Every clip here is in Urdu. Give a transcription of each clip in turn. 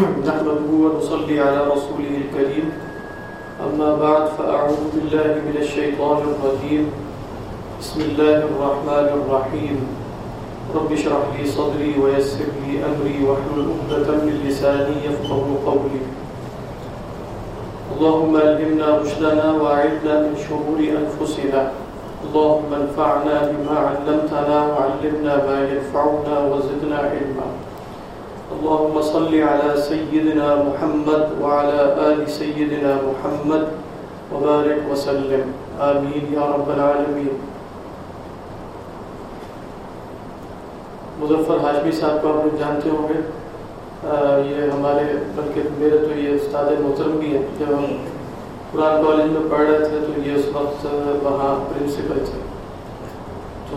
نحمده ونصلي على رسوله الكريم. أما بعد، فأعوذ بالله من الشيطان الرجيم. بسم الله الرحمن الرحيم. رب اشرح لي صدري ويسر لي أمري واحلل عقدة من لساني يفقهوا قولي. اللهم ألهمنا رشدنا وأعذنا من شرور أنفسنا. اللهم انفعنا بما علمتنا وعلمنا ما ينفعنا وزدنا علما. اللهم صل على سيدنا محمد وعلى آل سيدنا محمد وبارك وسلم. آمين يا رب العالمين. مظفر ہاشمی صاحب کو آپ لوگ جانتے ہوں گے. یہ ہمارے بلکہ میرے تو یہ استاد محترم بھی ہیں. جب ہم قرآن کالج میں پڑھ رہے تھے تو یہ اس وقت وہاں پرنسپل تھے. تو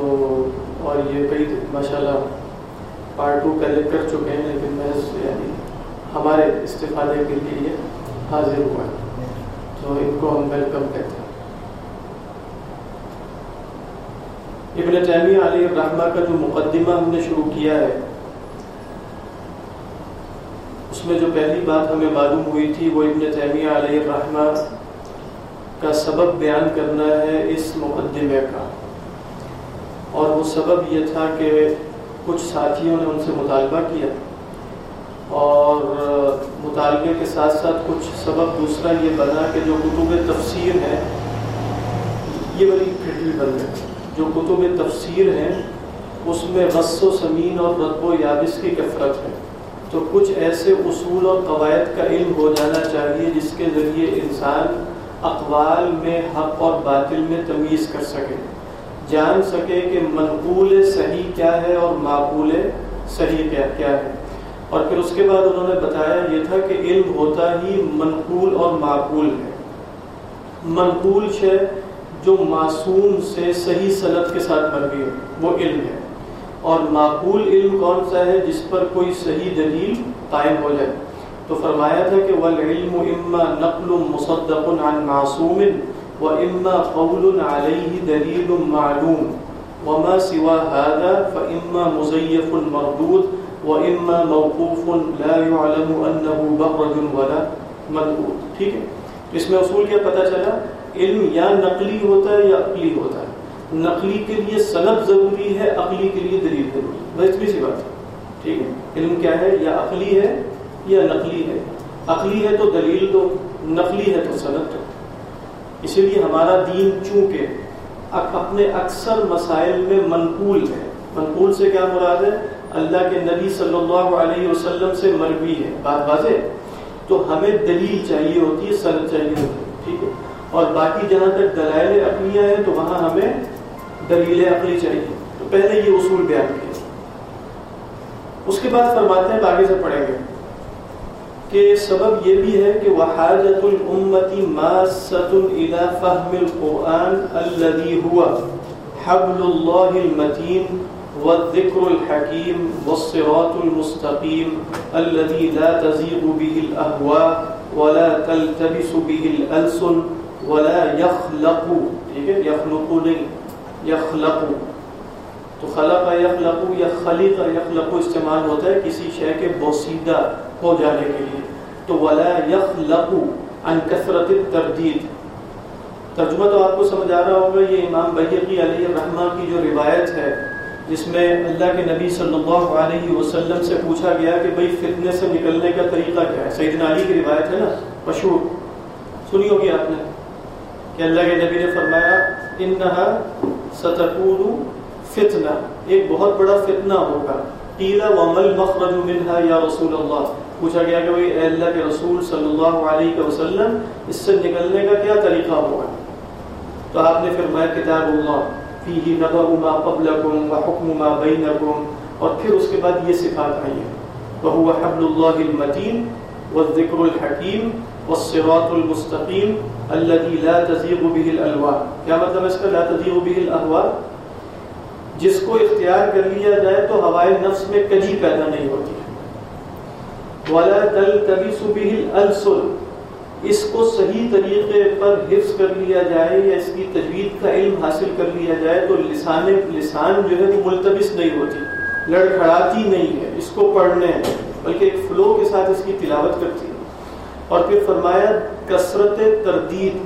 اور یہ کئی ماشاء اللہ پارٹ ٹو پہلے کر چکے ہیں، لیکن محض یعنی ہمارے استفادے کے لیے حاضر ہوا۔ ہے تو ان کو ہم ویلکم کہتے ہیں۔ ابن تیمیہ علیہ الرحمہ کا جو مقدمہ ہم نے شروع کیا ہے، اس میں جو پہلی بات ہمیں معلوم ہوئی تھی، وہ ابن تیمیہ علیہ الرحمہ کا سبب بیان کرنا ہے اس مقدمے کا۔ اور وہ سبب یہ تھا کہ کچھ ساتھیوں نے ان سے مطالبہ کیا اور مطالبے کے ساتھ ساتھ کچھ سبب دوسرا یہ بنا کہ جو کتب تفسیر ہیں، یہ بڑی کھٹی بن گئی جو کتب تفسیر ہیں، اس میں غص و سمین اور رتب و یابس کی کثرت ہے۔ تو کچھ ایسے اصول اور قواعد کا علم ہو جانا چاہیے جس کے ذریعے انسان اقوال میں، حق اور باطل میں تمیز کر سکے۔ جان سکے کہ منقول صحیح کیا ہے اور معقول صحیح کیا کیا ہے۔ اور پھر اس کے بعد انہوں نے بتایا یہ تھا کہ علم ہوتا ہی منقول اور معقول ہے۔ منقول شے جو معصوم سے صحیح صنعت کے ساتھ مروی ہو وہ علم ہے۔ اور معقول علم کون سا ہے جس پر کوئی صحیح دلیل قائم ہو جائے؟ تو فرمایا تھا کہ والعلم اما نقل مصدق عن معصوم۔ واما قول عليه دلیل معلوم وما سوى هذا فاما مزيف مردود واما موقوف لا يعلم انه بخرج ولا مدعود۔ ٹھیک ہے؟ اس میں اصول کیا پتہ چلا؟ علم یا نقلی ہوتا ہے یا عقلی ہوتا ہے؟ نقلی کے لیے سند ضروری ہے، عقلی کے لیے دلیل ضروری ہے۔ بس اتنی سی بات ہے۔ ٹھیک ہے؟ علم کیا ہے؟ یا عقلی ہے یا نقلی ہے؟ عقلی ہے تو دلیل دو، نقلی ہے تو سند دو۔ اسی لیے ہمارا دین چونکہ اپنے اکثر مسائل میں منقول ہے۔ منقول سے کیا مراد ہے؟ اللہ کے نبی صلی اللہ علیہ وسلم سے مروی ہے۔ بات واضح؟ تو ہمیں دلیل چاہیے ہوتی ہے سند چاہیے ہوتی ہے، ٹھیک ہے؟ اور باقی جہاں تک دلائل عقلیہ ہیں، تو وہاں ہمیں دلیل عقلی چاہیے۔ تو پہلے یہ اصول بیان کیا اس کے بعد فرماتے ہیں، آگے سے پڑھیں گے۔ کہ سبب یہ بھی ہے کہ وحاجت الامتی ماست الى فهم القرآن الذي هو حبل الله المتين والذكر الحكيم والصراط المستقيم الذي لا تزيغ به الأهواء ولا تلتبس به الألسن ولا يخلق ٹھیک ہے؟ يخلق نہیں، يخلق۔ تو خلق یخلق یا خلیق یخلق استعمال ہوتا ہے کسی شے کے بوسیدہ ہو جانے کے لیے۔ تو ولا یخلق عن کثرت التردید ترجمہ تو آپ کو سمجھ آ رہا ہوگا، یہ امام بحقی علیہ الرحمہ کی جو روایت ہے، جس میں اللہ کے نبی صلی اللہ علیہ وسلم سے پوچھا گیا کہ بھئی فتنے سے نکلنے کا طریقہ کیا ہے؟ سیدنا علی کی روایت ہے نا، مشہور۔ سنی ہوگی آپ نے؟ کہ اللہ کے نبی نے فرمایا انہا ستکون فتنہ ایک بہت بڑا فتنہ ہوگا۔ قیلا ومل مخرج منها یا رسول اللہ پوچھا گیا کہ اے اللہ کے رسول صلی اللہ علیہ وسلم، اس سے نکلنے کا کیا طریقہ ہوگا تو آپ نے فرمایا، کتاب اللہ فیہ نبأ ما قبلکم وحکم ما بینکم، اور پھر اس کے بعد یہ صفات آئی ہے وهو حبل الله المتين والذكر الحكيم والصراط المستقيم الذي لا تزيغ به الالواء کیا مطلب اس کا؟ لا تزيغ به الاهواء جس کو اختیار کر لیا جائے تو ہوائے نفس میں کجی پیدا نہیں ہوتی۔ ولا تلتبس به الالسن اس کو صحیح طریقے پر حفظ کر لیا جائے یا اس کی تجوید کا علم حاصل کر لیا جائے تو لسان لسان جو ہے وہ ملتبس نہیں ہوتی، لڑکھڑاتی نہیں ہے، اس کو پڑھنے بلکہ ایک فلو کے ساتھ اس کی تلاوت کرتی ہے۔ اور پھر فرمایا، کثرت تردید،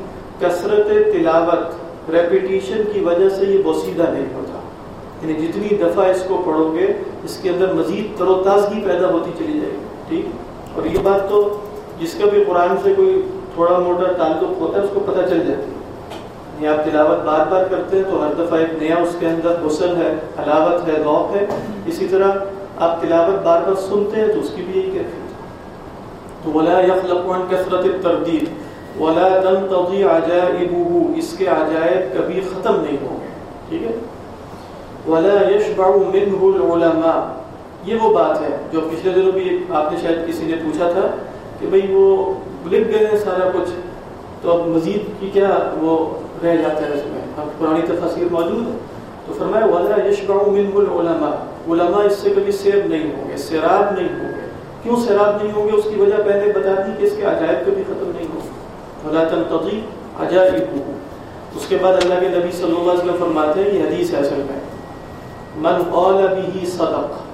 کثرت تلاوت ریپیٹیشن کی وجہ سے یہ بوسیدہ نہیں ہوتا۔ یعنی جتنی دفعہ اس کو پڑھو گے، اس کے اندر مزید تر و تازگی پیدا ہوتی چلی جائے گی۔ ٹھیک؟ اور یہ بات تو جس کا بھی قرآن سے کوئی تھوڑا موٹا تعلق ہوتا ہے، اس کو پتہ چل جاتی ہے۔ یعنی آپ تلاوت بار بار کرتے ہیں تو ہر دفعہ ایک نیا اس کے اندر حسن ہے، حلاوت ہے ذوق ہے۔ اسی طرح آپ تلاوت بار بار سنتے ہیں تو اس کی بھی یہی کیفیت تو ولا يخلق عن كثرت التردید ولا تنقضي عجائبه، اس کے عجائب کبھی ختم نہیں ہوں گے۔ ٹھیک ہے؟ ولا يشبع منه العلماء یہ وہ بات ہے جو پچھلے دنوں بھی آپ نے شاید کسی نے پوچھا تھا کہ بھئی وہ لکھ گئے ہیں سارا کچھ، تو اب مزید کی کیا وہ رہ جاتا ہے اس میں؟ اب پرانی تفاصیر موجود ہے تو فرمایا، ولا يشبع منه العلماء۔ علماء اس سے کبھی سیر نہیں ہوں گے، سیراب نہیں ہوں گے۔ کیوں سیراب نہیں ہوں گے؟ اس کی وجہ پہلے بتا دی کہ اس کے عجائب کبھی ختم نہیں ہوں گے۔ ولا تنقضي عجائبه۔ اس کے بعد اللہ کے نبی صلی اللہ علیہ وسلم فرماتے ہیں، یہ حدیث ہے اصل میں۔ من قال به صدق۔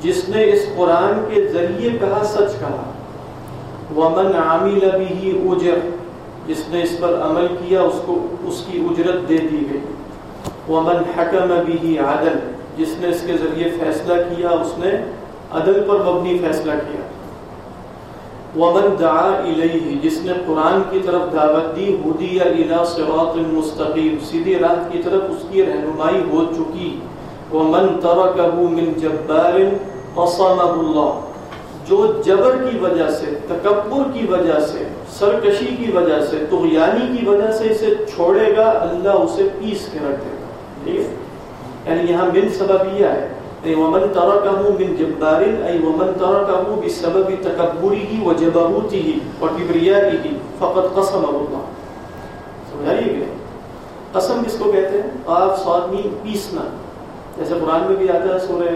جس نے اس قرآن کے ذریعے کہا، سچ کہا۔ ومن عامل به اجر جس نے اس پر عمل کیا، اس کو، اس کی اجرت دے دی گئی۔ ومن حکم به عدل جس نے اس کے ذریعے فیصلہ کیا، اس نے عدل پر مبنی فیصلہ کیا۔ ومن دعا الیہ جس نے قرآن کی طرف دعوت دی ہدی الی صراط مستقیم سیدھی راہ کی طرف اس کی رہنمائی ہو چکی۔ ومن ترکه من جبار قصمه اللہ جو جبر کی وجہ سے، تکبر کی وجہ سے، سرکشی کی وجہ سے تغیانی کی وجہ سے اسے چھوڑے گا، اللہ اسے پیس کے رکھ دے گا۔ ٹھیک ہے؟ یعنی یہاں من سبب یہ ہے۔ اے ومن ترکه من جبار اي ومن تركه بسبب تکبره وجبروته وكبريائه فقد قسم الله۔ سمجھائیے گا قسم کس کو کہتے ہیں؟ قاف صاد میم پیسنا۔ جیسے قرآن میں بھی آتا ہے سورہ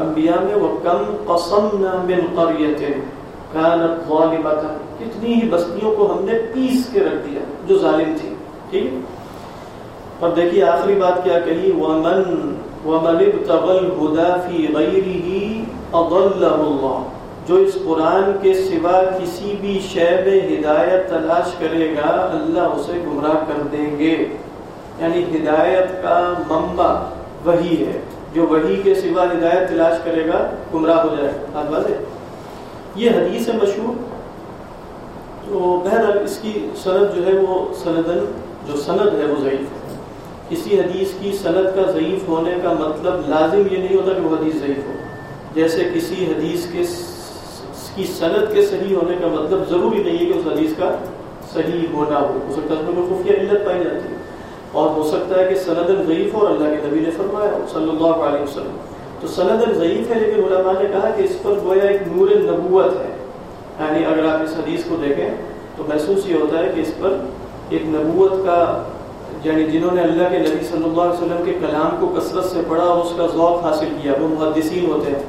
انبیاء میں، وَكَمْ قَصَمْنَا مِنْ قَرْيَةٍ كَانَتْ ظَالِمَةً۔ کتنی ہی بستیوں کو ہم نے پیس کے رکھ دیا، جو ظالم تھی۔ ٹھیک؟ اور دیکھیے آخری بات کیا کہی وَمَنْ، وَمَنِ ابْتَغَى الْهُدَى فِي غَيْرِهِ أَضَلَّهُ اللَّهُ۔ جو اس قرآن کے سوا کسی بھی شے میں ہدایت تلاش کرے گا، اللہ اسے گمراہ کر دیں گے۔ یعنی ہدایت کا منبع۔ وہی ہے۔ جو وہی کے سوا ہدایت تلاش کرے گا، گمراہ ہو جائے گا۔ بات واضح یہ حدیث ہے مشہور، تو بہرحال اس کی سند جو ہے وہ سندن، جو سند ہے وہ ضعیف ہے۔ کسی حدیث کی سند کا ضعیف ہونے کا مطلب لازم یہ نہیں ہوتا کہ وہ حدیث ضعیف ہو۔ جیسے کسی حدیث کے کی سند کے صحیح ہونے کا مطلب ضروری نہیں ہے کہ اس حدیث کا صحیح ہونا ہو۔ اس میں کوئی خفیہ علت پائی جاتی ہے۔ اور ہو سکتا ہے کہ سند ضعیف اور اللہ کے نبی نے فرمایا صلی اللہ علیہ وسلم۔ تو سند ضعیف ہے لیکن علماء نے کہا کہ اس پر گویا ایک نور نبوت ہے۔ یعنی اگر آپ اس حدیث کو دیکھیں تو محسوس یہ ہوتا ہے کہ اس پر ایک نبوت کا یعنی جنہوں نے اللہ کے نبی صلی اللہ علیہ وسلم کے کلام کو کثرت سے پڑھا اور اس کا ذوق حاصل کیا، وہ محدثین ہوتے ہیں۔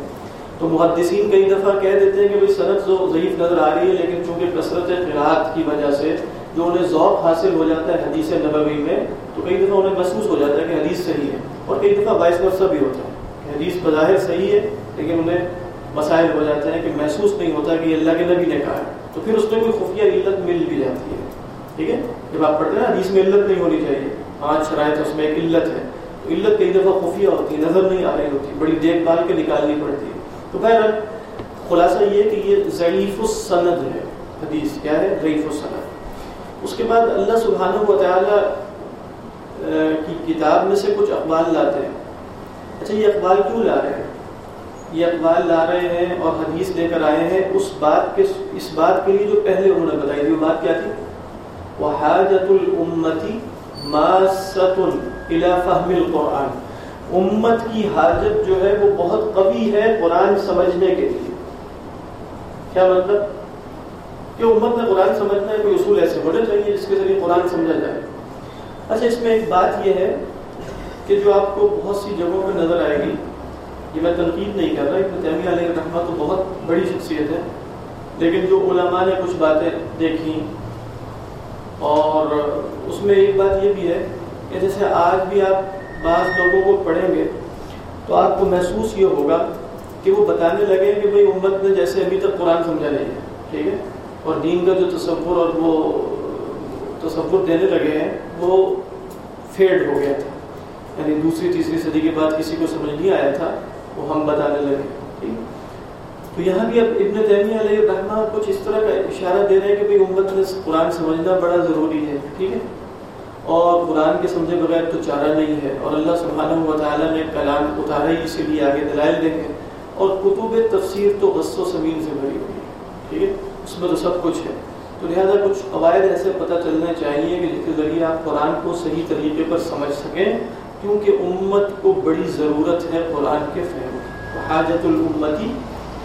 تو محدثین کئی دفعہ کہہ دیتے ہیں کہ بھائی صنعت ضعیف نظر آ رہی ہے لیکن چونکہ کثرت قرآت کی وجہ سے جو انہیں ذوق حاصل ہو جاتا ہے حدیث نبوی میں، تو کئی دفعہ انہیں محسوس ہو جاتا ہے کہ حدیث صحیح ہے اور کئی دفعہ باعث ورثہ بھی ہوتا ہے کہ حدیث بظاہر صحیح ہے، لیکن انہیں مسائل ہو جاتے ہیں کہ محسوس نہیں ہوتا کہ یہ اللہ کے نبی نے کہا ہے۔ تو پھر اس میں کوئی خفیہ علت مل بھی جاتی ہے۔ ٹھیک ہے؟ جب آپ پڑھتے ہیں حدیث میں علت نہیں ہونی چاہیے۔ پانچ شرائط اس میں ایک علت ہے۔ تو علت کئی دفعہ خفیہ ہوتی ہے، نظر نہیں آ رہی ہوتی، بڑی دیکھ بھال کے نکالنی پڑتی ہے۔ تو بہرحال خلاصہ یہ کہ یہ ضعیف السند ہے، حدیث کیا ہے؟ ضعیف السند۔ اس کے بعد اللہ سبحانہ و تعالیٰ کی کتاب میں سے کچھ اقبال لاتے ہیں۔ اچھا یہ اقبال کیوں لا رہے ہیں؟ یہ اقبال لا رہے ہیں اور حدیث لے کر آئے ہیں اس بات کے، اس بات کے لیے جو پہلے انہوں نے بتائی تھی، وہ بات کیا تھی؟ وہ حاجت الامتی الى فہم القرآن۔ امت کی حاجت جو ہے وہ بہت قوی ہے قرآن سمجھنے کے لیے۔ کیا مطلب؟ کہ امت میں قرآن سمجھنا ہے، کوئی اصول ایسے ہونے چاہیے جس کے ذریعے قرآن سمجھا جائے۔ اچھا اس میں ایک بات یہ ہے کہ جو آپ کو بہت سی جگہوں پہ نظر آئے گی، یہ میں تنقید نہیں کر رہا، ابن تیمیہ علیہ الرحمہ تو بہت بڑی شخصیت ہے، لیکن جو علماء نے کچھ باتیں دیکھی، اور اس میں ایک بات یہ بھی ہے کہ جیسے آج بھی آپ بعض لوگوں کو پڑھیں گے، تو آپ کو محسوس یہ ہوگا کہ وہ بتانے لگے کہ بھائی امت نے جیسے ابھی تک قرآن سمجھا نہیں ہے، ٹھیک ہے؟ اور دین کا جو تصور اور وہ تصور دینے لگے ہیں، وہ فیڈ ہو گیا تھا۔ یعنی دوسری، تیسری صدی کے بعد کسی کو سمجھ نہیں آیا تھا، وہ ہم بتانے لگے، ٹھیک؟ تو یہاں بھی اب ابن تیمیہ علیہ الرحمہ کچھ اس طرح کا اشارہ دے رہے ہیں کہ بھائی امت میں قرآن سمجھنا بڑا ضروری ہے، ٹھیک ہے؟ اور قرآن کے سمجھے بغیر تو چارہ نہیں ہے۔ اور اللہ سبحانہ و تعالیٰ نے کلام اتارا ہی اسی لیے آگے دلائل دیں گے۔ اور کتب تفسیر تو غص و سمین سے بھری ہوئی ہے، ٹھیک ہے؟ اس میں تو سب کچھ ہے۔ تو لہٰذا کچھ قواعد ایسے پتہ چلنے چاہیے کہ جس کے ذریعے آپ قرآن کو صحیح طریقے پر سمجھ سکیں کیونکہ امت کو بڑی ضرورت ہے قرآن کے فہم حاجت الامتی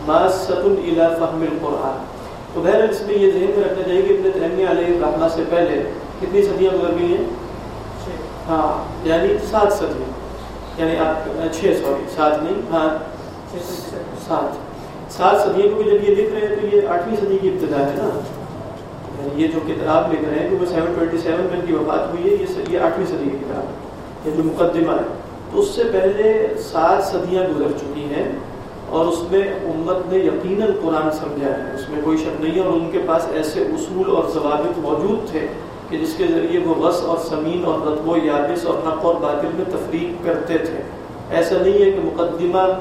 ماست الى فہم القرآن۔ تو بہر اس میں یہ ذہن میں رکھنا چاہیے کہ ابن تیمیہ علیہ الرحمہ سے پہلے کتنی صدیاں گزر گئی ہیں؟ ہاں یعنی سات صدیاں۔ یعنی آپ چھ سوری سات نہیں ہاں سات۔ سات صدیوں کو جب یہ لکھ رہے ہیں تو یہ آٹھویں صدی کی ابتدا ہے نا۔ یعنی یہ جو کتاب لکھ رہے ہیں کیونکہ سیون ٹوینٹی سیون میں ان کی وفات ہوئی ہے، یہ آٹھویں صدی کی کتاب ہے، یہ جو مقدمہ ہے۔ تو اس سے پہلے سات صدیاں گزر چکی ہیں اور اس میں امت نے یقیناً قرآن سمجھا ہے۔ اس میں کوئی شک نہیں ہے اور ان کے پاس ایسے اصول اور ضوابط موجود تھے کہ جس کے ذریعے وہ غص اور سمین اور رتب و یابس اور حق اور باطل میں تفریق کرتے تھے۔ ایسا نہیں ہے کہ مقدمہ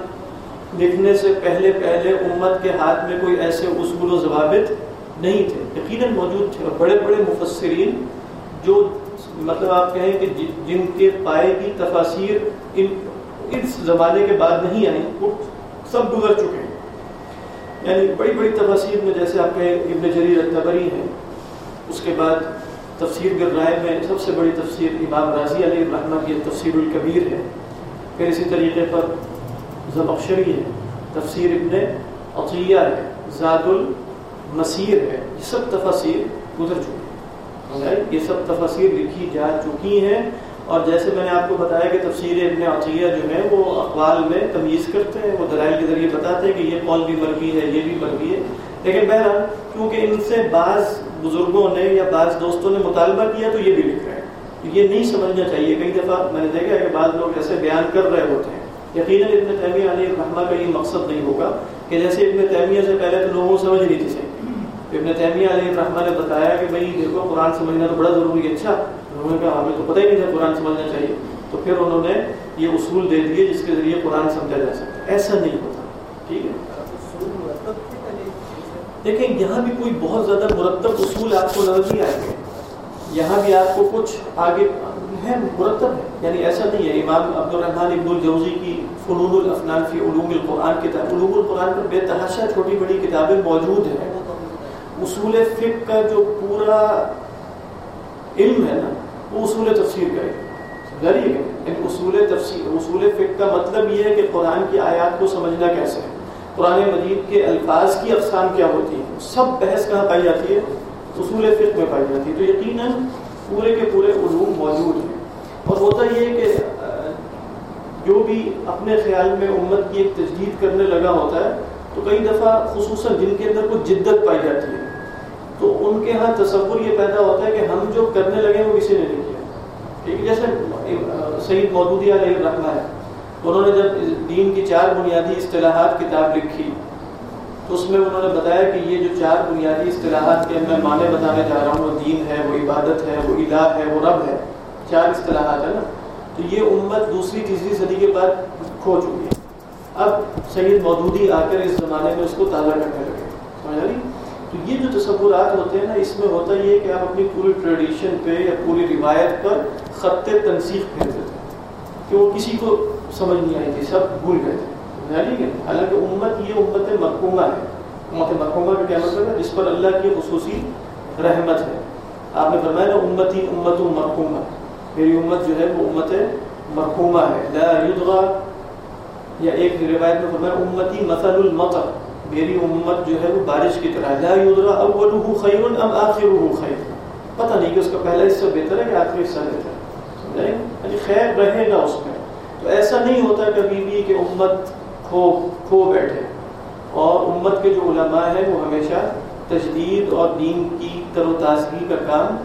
لکھنے سے پہلے پہلے امت کے ہاتھ میں کوئی ایسے اصول و ضوابط نہیں تھے۔ یقیناً موجود تھے۔ اور بڑے بڑے مفسرین جو مطلب آپ کہیں کہ جن کے پائے کی تفاصیر ان اس زمانے کے بعد نہیں آئی وہ سب گزر چکے ہیں۔ یعنی بڑی بڑی تفاصیر میں جیسے آپ کہیں ابن جریر التبری ہیں، اس کے بعد تفسیر گر رائے میں سب سے بڑی تفسیر امام راضی علیہ الرحمہ کی تفسیر الکبیر ہے۔ پھر اسی طریقے پر زبخشری ہے، تفسیر ابن عطیہ ہے زاد المسیر ہے، یہ سب تفاصیر گزر چکی ہیں۔ یہ سب تفاصیر لکھی جا چکی ہیں۔ اور جیسے میں نے آپ کو بتایا کہ تفسیر ابن عطیہ جو ہے وہ اقوال میں تمیز کرتے ہیں، وہ دلائل کے ذریعے بتاتے ہیں کہ یہ قول بھی مرغی ہے، یہ بھی مرغی ہے۔ لیکن بہرحال کیونکہ ان سے بعض بزرگوں نے یا بعض دوستوں نے مطالبہ کیا، تو یہ بھی لکھ رہے ہیں۔ یہ نہیں سمجھنا چاہیے، کئی دفعہ میں نے دیکھا ہے کہ بعض لوگ ایسے بیان کر رہے ہوتے ہیں۔ یقیناً ابن تیمیہ علیہ الرحمہ کا یہ مقصد نہیں ہوگا کہ جیسے ابن تیمیہ سے پہلے تو لوگوں سمجھ نہیں تھی ابن تیمیہ علیہ الرحمہ نے بتایا کہ بھائی دیکھو قرآن سمجھنا تو بڑا ضروری ہے اچھا۔ انہوں نے کہا ہمیں تو پتہ ہی نہیں تھا قرآن سمجھنا چاہیے۔ تو پھر انہوں نے یہ اصول دے دیے جس کے ذریعے قرآن سمجھا جا سکتا ہے۔ ایسا نہیں ہوتا، ٹھیک ہے؟ دیکھیں، یہاں بھی کوئی بہت زیادہ مرتب اصول آپ کو نظر نہیں آئے۔ گے یہاں بھی آپ کو کچھ آگے ہے، مرتب ہے۔ یعنی ایسا نہیں ہے، امام عبد الرحمٰن ابن الجوزی کی فنون الافنان فی علوم القرآن کتاب علوم القرآن پر بے تحاشا چھوٹی بڑی کتابیں موجود ہیں۔ اصول فقہ کا جو پورا علم ہے نا، وہ اصول تفسیر کا ہے۔ یعنی اصول تفسیر، اصول فقہ کا مطلب یہ ہے کہ قرآن کی آیات کو سمجھنا کیسے ہے۔ قرآن مجید کے الفاظ کی اقسام کیا ہوتی ہیں؟ سب بحث کہاں پائی جاتی ہے؟ اصول فقہ میں پائی جاتی ہے۔ تو یقیناً پورے کے پورے علوم موجود ہیں۔ اور ہوتا یہ کہ جو بھی اپنے خیال میں امت کی ایک تجدید کرنے لگا ہوتا ہے، تو کئی دفعہ خصوصاً جن کے اندر کچھ جدت پائی جاتی ہے۔ تو ان کے ہاں تصور یہ پیدا ہوتا ہے کہ ہم جو کرنے لگے وہ کسی نے نہیں کیا۔ ٹھیک جیسے سعید مودودی علیہ الرحمہ ہے انہوں نے جب دین کی چار بنیادی اصطلاحات کتاب لکھی اس میں انہوں نے بتایا کہ یہ جو چار بنیادی اصطلاحات کے میں معنی بتانے جا رہا ہوں، وہ دین ہے، وہ عبادت ہے، وہ الہ ہے، وہ رب ہے، چار اصطلاحات ہے نا؟ تو یہ امت دوسری، تیسری صدی کے بعد کھو چکی ہے۔ اب سید مودودی آ کر اس زمانے میں اس کو تازہ کرنے لگے۔ سمجھ رہی تو یہ جو تصورات ہوتے ہیں نا، اس میں ہوتا یہ کہ آپ اپنی پوری ٹریڈیشن پہ یا پوری روایت پر خط تنسیخ پھیر دیتے کہ وہ کسی کو سمجھ نہیں آئی تھی، سب بھول گئے تھے۔ حالانکہ امت یہ امت مرکومہ ہے۔ امت مرکومہ کا کیا مطلب ہے؟ جس پر اللہ کی خصوصی رحمت ہے۔ آپ نے فرمایا نا امت ہی امت مرکومہ میری امت جو ہے وہ امت مرکومہ ہے۔ لا یدغا، یا ایک روایت میں فرمایا، امتی مثل المطر۔ میری امت جو ہے وہ بارش کی طرح لا یدغا اولہ خیر ام آخرہ خیر۔ پتہ نہیں کہ اس کا پہلا حصہ بہتر ہے کہ آخری حصہ بہتر ہے۔ یعنی خیر رہے گا اس میں۔ تو ایسا نہیں ہوتا کبھی بھی کہ امت کھو کھو بیٹھے اور امت کے جو علماء ہیں وہ ہمیشہ تجدید اور دین کی تر و تازگی کا کام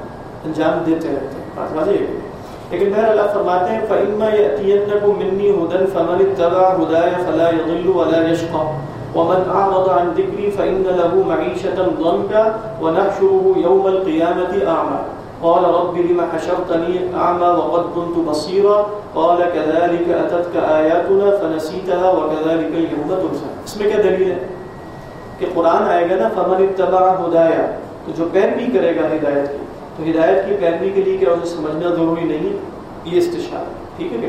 انجام دیتے رہتے ہیں۔ بات واضح لیکن بہر اللہ فرماتے ہیں، فَإِمَّا يَأْتِيَنَّكُم مِّنِّي هُدًى فَمَنِ اتَّبَعَ هُدَايَ فَلَا يَضِلُّ وَلَا يَشْقَى وَمَنْ أَعْرَضَ عَن ذِكْرِي فَإِنَّ لَهُ مَعِيشَةً ضَنكًا وَنَحْشُرُهُ يَوْمَ الْقِيَامَةِ أَعْمَى قال رب لما حشرتني أعمى وقد كنت بصيرا؟ قال كذلك أتتك آياتنا فنسيتها وكذلك اليوم تنسى. اس میں کیا دلیل ہے؟ کہ قرآن آئے گا نا، فمن اتبع ہدایا تو جو پیروی کرے گا ہدایت کی، تو ہدایت کی پیروی کے لیے کیا اسے سمجھنا ضروری نہیں؟ یہ استشار ٹھیک ہے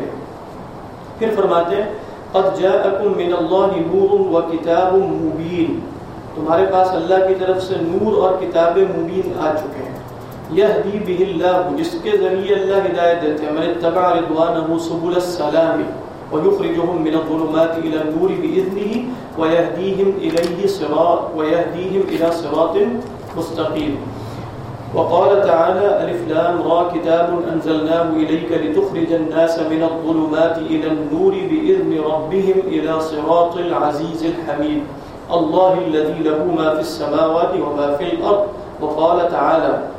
پھر فرماتے ہیں، قد جاءکم من اللہ نور و کتاب مبین تمہارے پاس اللہ کی طرف سے نور اور کتاب مبین آ چکے ہیں۔ یہدی به اللہ، جس کے ذریعے اللہ ہدایت دیتے ہیں، من اتبع رضوانه سبل السلام ويخرجهم من الظلمات الى النور باذنه ويهديهم اليه صراط ويهديهم الى صراط مستقيم وقال تعالى الف لام را كتاب انزلناه اليك لتخرج الناس من الظلمات الى النور باذن ربهم الى صراط العزيز الحميد الله الذي له ما في السماوات وما في الارض۔ وقال تعالى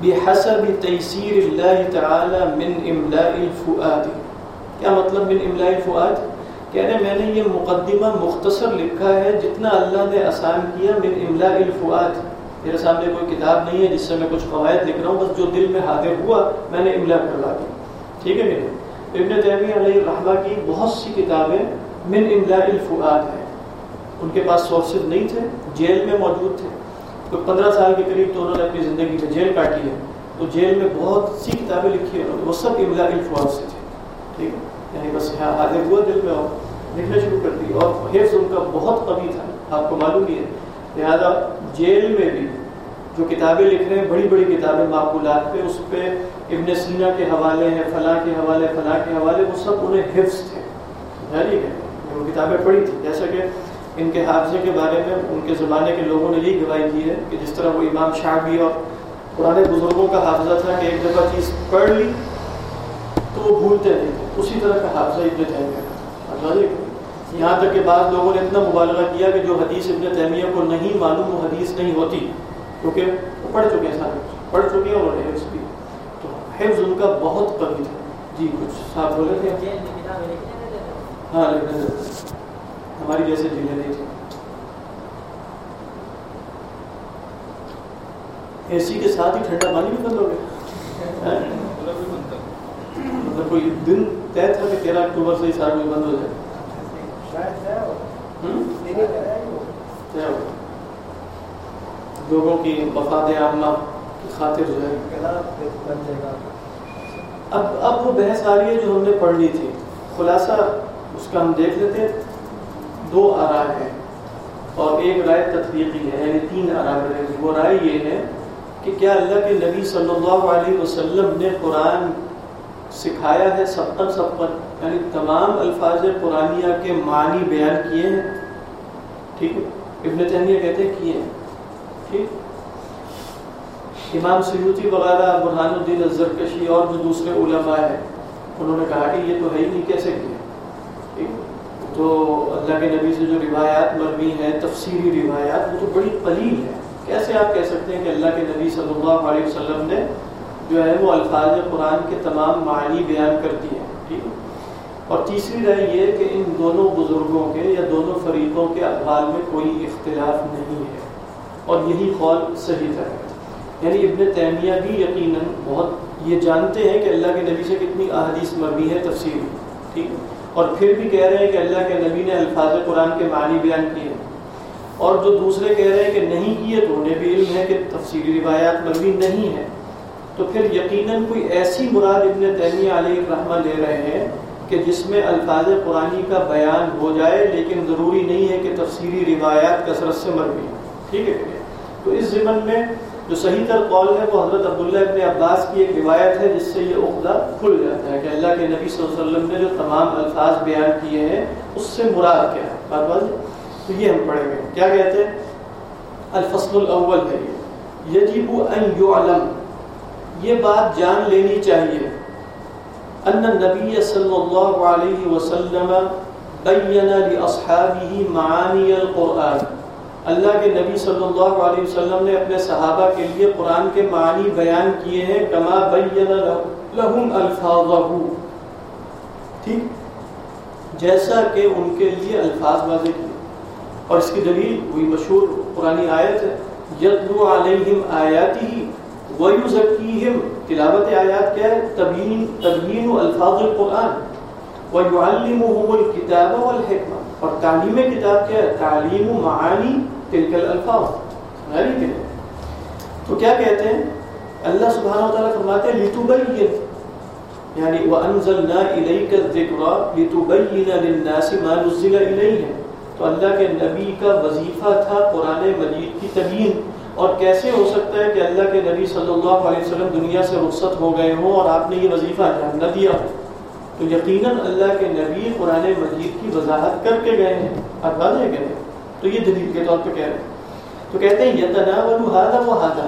بحسب تیسیر اللہ تعالی من املاء الفؤاد. کیا مطلب من املاء الفؤاد؟ کہنے میں نے یہ مقدمہ مختصر لکھا ہے، جتنا اللہ نے آسان کیا من املاء الفؤاد. میرے سامنے کوئی کتاب نہیں ہے جس سے میں کچھ قواعد لکھ رہا ہوں، بس جو دل میں حاضر ہوا، میں نے املا کروا دی ٹھیک ہے میرے؟ ابن تیمیہ علیہ الرحمہ کی بہت سی کتابیں من املاء الفؤاد ہیں۔ ان کے پاس سورسز نہیں تھے، جیل میں موجود تھے۔ کوئی پندرہ سال کے قریب تو انہوں نے اپنی زندگی میں جیل کاٹی ہے۔ تو جیل میں بہت سی کتابیں لکھی ہیں۔ وہ سب املا الفاظ سے تھے۔ ٹھیک ہے؟ یعنی بس یہاں حاضر ہوا، دل میں اور لکھنا شروع کر دی۔ اور حفظ ان کا بہت قوی تھا۔ آپ کو معلوم ہی ہے۔ لہٰذا جیل میں بھی جو کتابیں لکھ رہے ہیں، بڑی بڑی کتابیں، معقولات پہ، اس پہ ابن سینا کے حوالے ہیں، فلاں کے حوالے، فلاں کے حوالے، وہ سب انہیں حفظ تھے۔ ٹھیک ہے وہ کتابیں پڑھی تھیں۔ جیسا کہ ان کے حافظے کے بارے میں، ان کے زمانے کے لوگوں نے یہی گواہی کی ہے کہ جس طرح وہ امام شاہ بھی اور پرانے بزرگوں کا حافظہ تھا کہ ایک دفعہ چیز پڑھ لی تو وہ بھولتے نہیں تھے۔ اسی طرح کا حافظہ ابن تیمیہ یہاں تک کہ بعض لوگوں نے اتنا مبالغہ کیا کہ جو حدیث ابن تیمیہ کو نہیں معلوم، وہ حدیث نہیں ہوتی، کیونکہ وہ پڑھ چکے ہیں سارے۔ پڑھ چکے ہیں اور حفظ بھی تو حفظ ان کا بہت قوی تھا۔ جی کچھ صاحب بولے تھے؟ ہاں ہماری جیسے جھیلیں نہیں تھی۔ اے سی کے ساتھ ہی ٹھنڈا پانی بھی بند ہو گیا۔ مطلب کوئی دن طے تھا کہ تیرہ اکتوبر سے ہی سارا کوئی بند ہو جائے۔ لوگوں کی وفات عامہ کی خاطر جو ہے۔ اب اب وہ بحث آ رہی ہے جو ہم نے پڑھ لی تھی۔ خلاصہ اس کا ہم دیکھ لیتے دو آرا ہیں اور ایک رائے تطبیقی ہے یعنی تین آرا رہے گی وہ رائے یہ ہے کہ کیا اللہ کے نبی صلی اللہ علیہ وسلم نے قرآن سکھایا ہے سبقن سبقن یعنی تمام الفاظ قرآنیہ کے معنی بیان کیے ہیں۔ ٹھیک ہے؟ ابن تیمیہ کہتے ہیں کیے ہیں۔ ٹھیک؟ امام سیوتی وغیرہ برحان الدین الزرکشی اور جو دوسرے علماء ہیں، انہوں نے کہا کہ یہ تو ہے ہی نہیں، کیسے کیا تو اللہ کے نبی سے جو روایات مروی ہیں، تفسیری روایات، وہ تو بڑی قلیل ہے کیسے آپ کہہ سکتے ہیں کہ اللہ کے نبی صلی اللہ علیہ وسلم نے جو ہے وہ الفاظ قرآن کے تمام معنی بیان کر دیے ٹھیک ہے؟ اور تیسری رائے یہ کہ ان دونوں بزرگوں کے یا دونوں فریقوں کے اقوال میں کوئی اختلاف نہیں ہے۔ اور یہی قول صحیح ہے۔ یعنی ابن تیمیہ بھی یقیناً بہت یہ جانتے ہیں کہ اللہ کے نبی سے کتنی احادیث مروی ہے تفصیل ٹھیک ہے؟ اور پھر بھی کہہ رہے ہیں کہ اللہ کے نبی نے الفاظ قرآن کے معنی بیان کیے اور جو دوسرے کہہ رہے ہیں کہ نہیں کیے تو انہیں بھی علم ہے کہ تفصیلی روایات مروی نہیں ہے تو پھر یقیناً کوئی ایسی مراد ابن تیمیہ علیہ الرحمہ لے رہے ہیں کہ جس میں الفاظ قرآنی کا بیان ہو جائے لیکن ضروری نہیں ہے کہ تفصیلی روایات کثرت سے مروی ٹھیک ہے۔ تو اس ضمن میں جو صحیح تر قول ہے وہ حضرت عبداللہ ابن عباس کی ایک روایت ہے جس سے یہ عقدہ کھل جاتا ہے کہ اللہ کے نبی صلی اللہ علیہ وسلم نے جو تمام الفاظ بیان کیے ہیں، اس سے مراد کیا ہے؟ بات بات جی؟ تو یہ ہم پڑھیں گے۔ کیا کہتے ہیں؟ الفصل الاول ہے یہ۔ یجب ان یعلم۔ یہ بات جان لینی چاہیے۔ ان النبی صلی اللہ علیہ وسلم بین لاصحابہ معانی القرآن۔ اللہ کے نبی صلی اللہ علیہ وسلم نے اپنے صحابہ کے لیے قرآن کے معنی بیان کیے ہیں، کما بین لہم الفاظہ ٹھیک؟ جیسا کہ ان کے لیے الفاظ واضح کیے۔ اور اس کی دلیل وہی مشہور قرآنی آیت ہے، یتلو علیہم آیاتی ویزکیہم۔ تلاوت آیات کیا ہے؟ تبیین تبیین الفاظ القرآن۔ ویعلمہم الکتاب والحکمہ۔ اور تعلیم کتاب کیا ہے؟ تعلیم معانی تلکل الفاظ غریب ہے تو کیا کہتے ہیں؟ اللہ سبحانہ و تعالیٰ فرماتے ہیں لِتُبَيِّن یعنی وَأَنزَلْنَا إِلَيْكَ الذِّكْرَ لِتُبَيِّنَ لِلنَّاسِ مَا نُزِّلَ إِلَيْهِ. تو اللہ کے نبی کا وظیفہ تھا قرآن مجید کی تبیین. اور کیسے ہو سکتا ہے کہ اللہ کے نبی صلی اللہ علیہ وسلم دنیا سے رخصت ہو گئے ہوں اور آپ نے یہ وظیفہ نہ دیا؟ ہو تو یقیناً اللہ کے نبی قرآن مجید کی وضاحت کر کے گئے ہیں اب واضح گئے تو یہ دلیل کے طور پہ کہہ رہے ہیں۔ تو کہتے ہیں یتناول ہادہ و ہادہ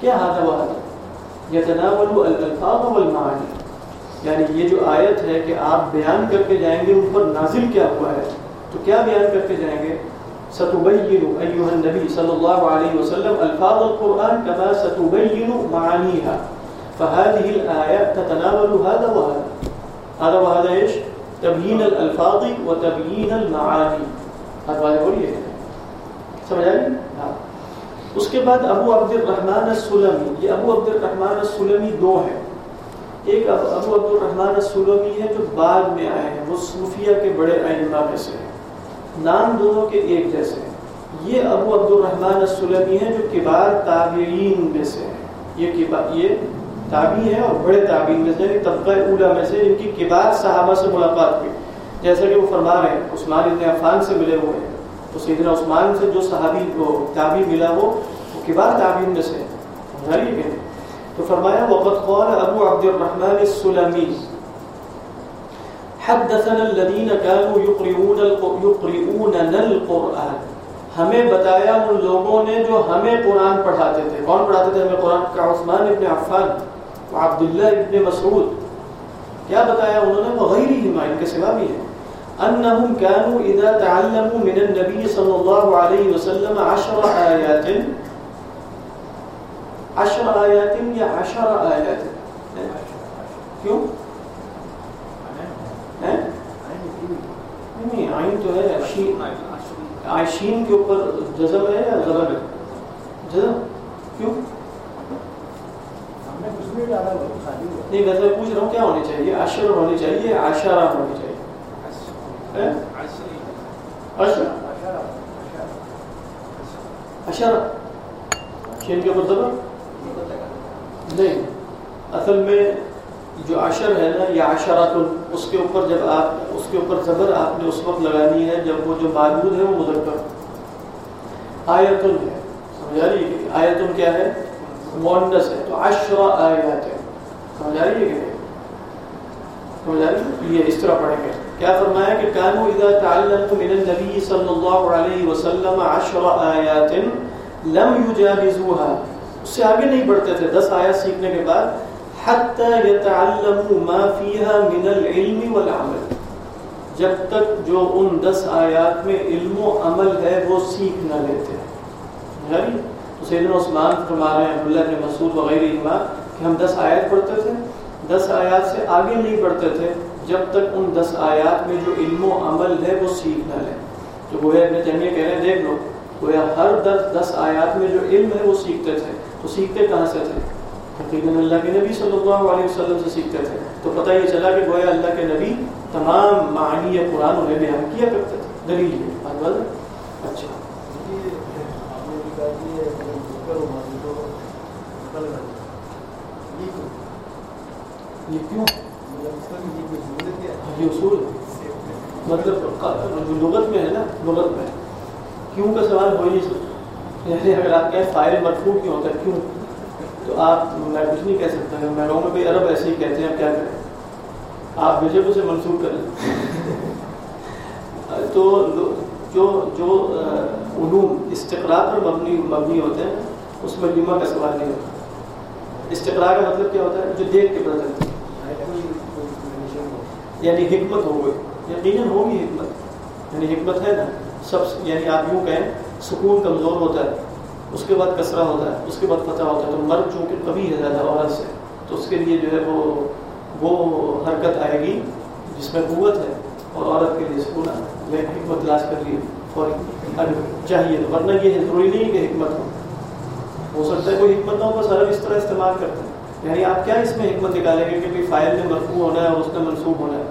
کیا ہادہ و ہادہ یتناول الفاظ والمعانی یعنی یہ جو آیت ہے کہ آپ بیان کر کے جائیں گے، ان پر نازل کیا ہوا ہے۔ تو کیا بیان کر کے جائیں گے؟ ستبین ایوہ النبی صلی اللہ علیہ وسلم الفاظ القرآن کما ستبین معانیها فهذه الآيات تتناول هذا وهذا هذا۔ وهذا ايش تبيين الالفاظ وتبيين المعاني هذا واضح ہو رہی ہے۔ سمجھ آئی ہاں۔ اس کے بعد ابو عبد الرحمن السلمی، یہ ابو عبد الرحمن السلمی دو ہیں۔ ایک ابو عبد الرحمن السلمی ہے جو بعد میں آئے ہیں، وہ صوفیہ کے بڑے ائمہ میں سے ہیں۔ نام دونوں کے ایک جیسے ہیں۔ یہ ابو عبد الرحمن السلمی ہیں جو کبار تابعین میں سے ہیں۔ یہ یہ تابعی ہیں اور بڑے تابعین میں سے یعنی طبقہ اولا میں سے جن کی کبار صحابہ سے ملاقات ہوئی۔ جیسا کہ وہ فرما رہے ہیں، عثمان ابن عفان سے ملے ہوئے ہیں۔ تو سیدنا عثمان سے جو صحابی کو تابعی ملا وہ کبار تابعین میں سے غریب ہیں۔ تو فرمایا وقت قال ابو عبد الرحمن السلمی حدثنا الذين كانوا يقرؤون يقرؤون القرآن۔ ہمیں بتایا ان لوگوں نے جو ہمیں قرآن پڑھاتے تھے۔ کون پڑھاتے تھے ہمیں قرآن؟ کا عثمان ابن عفان عبداللہ ابن مسعود۔ کیا بتایا انہوں نے؟ وغیر ہی ان کے سوا بھی ہے انہم كانوا اذا تعلموا من النبي صلی اللہ علیہ وسلم عشر آیات عشر آیات یا عشر آیات کیوں نہیں آئین تو ہے عائشین کے اوپر جزم ہے یا ضرب ہے جزم کیوں نہیں ویسے پوچھ رہا ہوں کیا ہونی چاہیے؟ اشر ہونی چاہیے آشارہ ہونی چاہیے؟ اشر شین کے اوپر نہیں اصل میں جو عشر ہے نا یا عشرات اس کے اوپر جب آپ اس کے اوپر زبر آپ نے اس وقت لگانی ہے جب وہ جو موجود ہے وہ مذکر آیتن ہے سمجھا رہی ہے آیتن کیا ہے مونس ہے تو عشر آیات ہے سمجھا رہی ہے کہ سمجھا رہی ہے یہ اس طرح پڑھیں گے کیا فرمایا کہ کانو اذا تعلمت من النبی صلی اللہ علیہ وسلم عشر آیات لم یجابزوها اس سے آگے نہیں بڑھتے تھے، دس آیات سیکھنے کے بعد، حتی یتعلموا ما فیها من العلم والعمل۔ جب تک جو ان دس آیات میں علم و عمل ہے، وہ سیکھ نہ لیتے۔ ہیں تو سیدنا عثمان فرما رہے ہیں، عبداللہ بن مسعود وغیرہ کہ ہم دس آیات پڑھتے تھے۔ دس آیات سے آگے نہیں پڑھتے تھے۔ جب تک ان دس آیات میں جو علم و عمل ہے وہ سیکھ نہ لیں۔ تو گویا ابن تیمیہ کہہ رہے ہیں، دیکھ لو، گویا ہر دس دس آیات میں جو علم ہے وہ سیکھتے تھے۔ تو سیکھتے کہاں سے تھے؟ حقیقت اللہ کے نبی صلی اللہ علیہ وسلم سے سیکھتے تھے۔ تو پتہ یہ چلا کہ گویا اللہ کے نبی تمام معنی قرآن انہیں بیان کیا کرتے تھے۔ دلیل ہے اچھا۔ یہ کیوں؟ یہ اصول مطلب جو لغت میں ہے نا، لغت میں۔ کیوں کا سوال ہو ہی نہیں سکتا۔ یعنی اگر آپ کہیں فائل مرفوع کیوں ہوتا ہے؟ کیوں؟ تو آپ میں کچھ نہیں کہہ سکتا۔ میں کہوں گا بھائی عرب ایسے ہی کہتے ہیں، آپ کیا کریں؟ آپ بھیجے اسے منسوخ کر لیں تو جو جو علوم استقرار پر مبنی مبنی ہوتے ہیں، اس میں لما کا سوال نہیں ہوتا۔ استقرار کا مطلب کیا ہوتا ہے؟ جو دیکھ کے پتہ چلتا یعنی حکمت ہو گئی۔ یقیناً ہوگی حکمت۔ یعنی حکمت ہے نا، سب یعنی آپ یوں کہیں سکون کمزور ہوتا ہے، اس کے بعد کسرا ہوتا ہے، اس کے بعد فتح ہوتا ہے، تو مرد چونکہ کبھی ہے زیادہ عورت سے، تو اس کے لیے جو ہے وہ وہ حرکت آئے گی جس میں قوت ہے اور عورت کے لیے سکون میں حکمت تلاش کر لی چاہیے تو، ورنہ یہ ضروری نہیں کہ حکمت ہو۔ ہو سکتا ہے کوئی حکمت نہ ہو، بس عرب اس طرح استعمال کرتے ہیں۔ یعنی آپ کیا اس میں حکمت نکالیں گے کہ فائل میں مرفوع ہونا ہے اور اس میں منسوخ ہونا ہے؟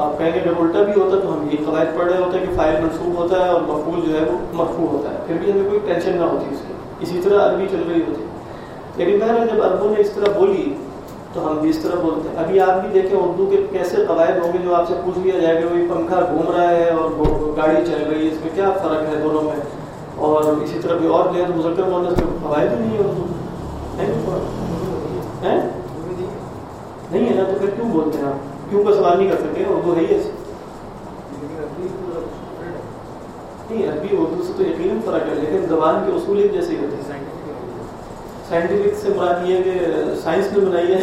آپ کہیں گے اگر الٹا بھی ہوتا تو ہم یہ قواعد پڑھ رہے ہوتے ہیں کہ فائل منسوخ ہوتا ہے اور مقبول جو ہے وہ مرفوع ہوتا ہے پھر بھی ہمیں کوئی ٹینشن نہ ہوتی اس کی اسی طرح عربی چل رہی ہوتی لیکن میں جب عربوں نے اس طرح بولی تو ہم بھی اس طرح بولتے ہیں ابھی آپ بھی دیکھیں اردو کے کیسے قواعد ہوں گے جو آپ سے پوچھ لیا جائے گا وہی پنکھا گھوم رہا ہے اور گاڑی چل رہی ہے اس میں کیا فرق ہے دونوں میں اور اسی طرح بھی اور لے مذکر مونس کے قواعد ہی نہیں ہے اردو نہیں ہے نا تو پھر کیوں بولتے ہیں آپ کیوں کا سوال نہیں کر سکتے اردو ہے ہی ایسے نہیں عربی اردو سے تو یقیناً فرق ہے لیکن زبان کے اصول ایک جیسے ہوتے ہیں۔ سائنٹیفک سے مراد یہ ہے کہ سائنس نے بنائی ہے۔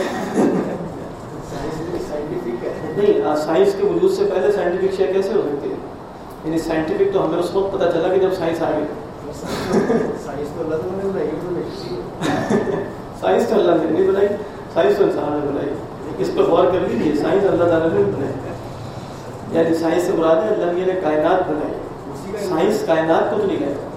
نہیں سائنس کے وجود سے پہلے سائنٹیفک شے کیسے ہو سکتی ہے یعنی سائنٹیفک تو ہمیں اس وقت پتہ چلا کہ جب سائنس آ گئی۔ سائنس تو اللہ نے بنائی سائنس تو اللہ نے نہیں بنائی سائنس تو انسان نے بنائی۔ اس پر غور کر لیجیے سائنس اللہ تعالیٰ نے بنائی یعنی سائنس سے مراد ہے اللہ نے کائنات بنائی۔ سائنس کائنات کو تو نہیں کہتا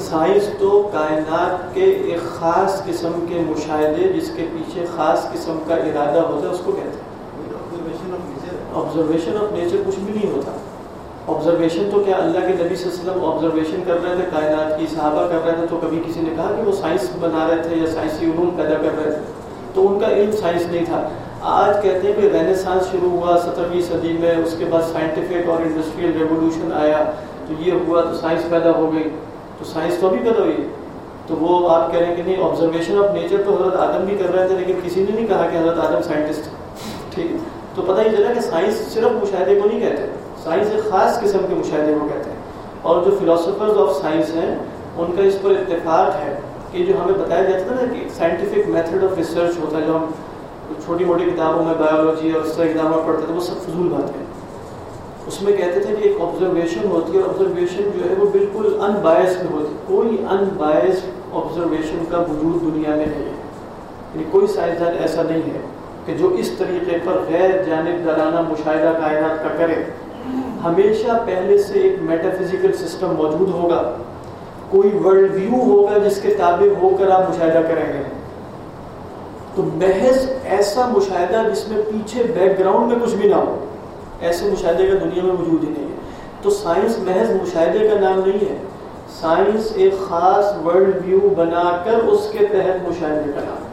سائنس تو کائنات کے ایک خاص قسم کے مشاہدے جس کے پیچھے خاص قسم کا ارادہ ہوتا ہے اس کو کہتے ہیں۔ آبزرویشن آف نیچر کچھ بھی نہیں ہوتا۔ آبزرویشن تو کیا اللہ کے نبی صلی اللہ علیہ وسلم آبزرویشن کر رہے تھے کائنات کی صحابہ کر رہے تھے تو کبھی کسی نے کہا کہ وہ سائنس بنا رہے تھے یا سائنسی علوم پیدا کر رہے تھے؟ تو ان کا علم سائنس نہیں تھا۔ آج کہتے ہیں کہ رینیسانس شروع ہوا سترویں صدی میں، اس کے بعد سائنٹیفک اور انڈسٹریل ریولیوشن آیا۔ تو یہ ہوا تو سائنس پیدا ہو گئی۔ تو سائنس تو ابھی پیدا ہوئی۔ تو وہ آپ کہہ رہے ہیں کہ نہیں آبزرویشن آف نیچر تو حضرت آدم بھی کر رہے تھے، لیکن کسی نے نہیں کہا کہ حضرت آدم سائنٹسٹ ٹھیک ہے۔ تو پتہ ہی چلا کہ سائنس صرف مشاہدے کو نہیں کہتے، سائنس ایک خاص قسم کے مشاہدے کو کہتے ہیں۔ اور جو فلاسفرز آف سائنس ہیں، ان کا اس پر اتفاق ہے۔ کہ جو ہمیں بتایا جاتا ہے نا کہ سائنٹیفک میتھڈ آف ریسرچ ہوتا ہے، جو ہم چھوٹی موٹی کتابوں میں بایولوجی اور اس طرح کتابوں میں پڑھتے تھے، وہ سب فضول بات ہے اس میں کہتے تھے کہ ایک آبزرویشن ہوتی ہے اور آبزرویشن جو ہے وہ بالکل ان بایس میں ہوتی ہے۔ کوئی ان بایس آبزرویشن کا وجود دنیا میں نہیں ہے۔ یعنی کوئی سائنسدان ایسا نہیں ہے کہ جو اس طریقے پر غیر جانب دارانہ مشاہدہ کائنات کا کرے۔ ہمیشہ پہلے سے ایک میٹافزیکل سسٹم موجود ہوگا۔ کوئی ورلڈ ویو ہوگا جس کے تابع ہو کر آپ مشاہدہ کریں گے؟ تو محض ایسا مشاہدہ جس میں پیچھے بیک گراؤنڈ میں کچھ بھی نہ ہو، ایسے مشاہدے کا دنیا میں موجود ہی نہیں ہے۔ تو سائنس محض مشاہدے کا نام نہیں ہے سائنس ایک خاص ورلڈ ویو بنا کر اس کے تحت مشاہدے کا نام ہے۔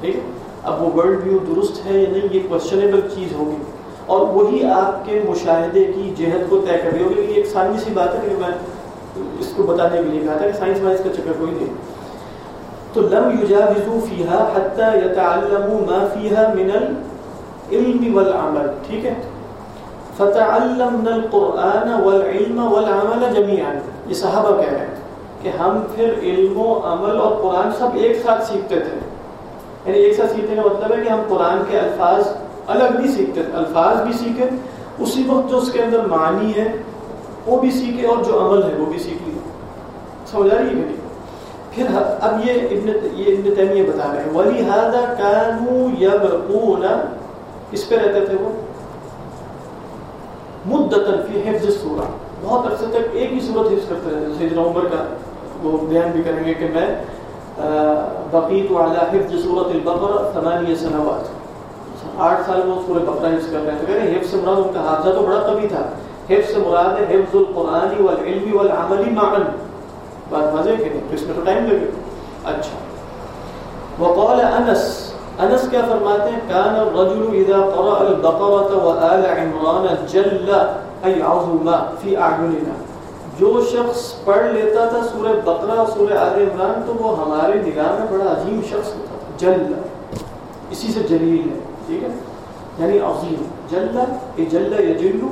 ٹھیک ہے؟ اب وہ ورلڈ ویو درست ہے یا نہیں، یہ کوشچنیبل چیز ہوگی۔ اور وہی آپ کے مشاہدے کی جہت کو طے کر رہی ہوگی یہ ایک سادی سی بات ہے کہ میں اس کو بتانے کے لیے کہا تھا کہ سائنس وائنس کا چکر کوئی نہیں۔ تو لم یجاوزو فیہا حتی یتعلمو ما فیہا من العلم والعمل۔ ٹھیک ہے؟ فتعلمنا القرآن والعلم والعمل جميعا یہ صحابہ کہہ رہے ہیں کہ ہم پھر علم و عمل اور قرآن سب ایک ساتھ سیکھتے تھے۔ یعنی ایک ساتھ سیکھنے کا مطلب ہے کہ ہم قرآن کے الفاظ الگ نہیں سیکھتے تھے، الفاظ بھی سیکھے۔ اسی وقت جو اس کے اندر معنی ہے وہ بھی سیکھے اور جو عمل ہے وہ بھی سیکھ لیے سمجھ آ رہی ہے کہ پھر اب یہ ابن یہ ابن تیمیہ بتا رہے ہیں ولی وَلِهَذَا كَانُوا يَبْقُونَ اس پہ رہتے تھے وہ۔ مدتن فی حفظ سورہ بہت عرصے تک ایک ہی صورت حفظ کرتے رہتے سیدنا عمر کا وہ بیان بھی کریں گے کہ میں بقیت علی حفظ سورت البقرہ ثمانیہ سنوات۔ آٹھ سال وہ سورہ بقرہ حفظ کر رہے تھے۔ کہہ حفظ مراد ان کا حافظہ تو بڑا قوی تھا۔ حفظ مراد ہے حفظ القرآن والعلم والعمل معا۔ بات واضح کہ نہیں تو اس میں تو ٹائم لگے۔ اچھا۔ وقال انس۔ انس کیا فرماتے ہیں؟ کان الرجل اذا قرأ البقرة وآل عمران جل ای عظم فی اعیننا۔ جو شخص پڑھ لیتا تھا سورہ بقرہ اور سورہ آل عمران، تو وہ ہمارے نگاہ میں بڑا عظیم شخص ہوتا تھا۔ جل۔ اسی سے جلیل ہے۔ ٹھیک ہے؟ یعنی عظیم۔ جل یہ جل یا جلو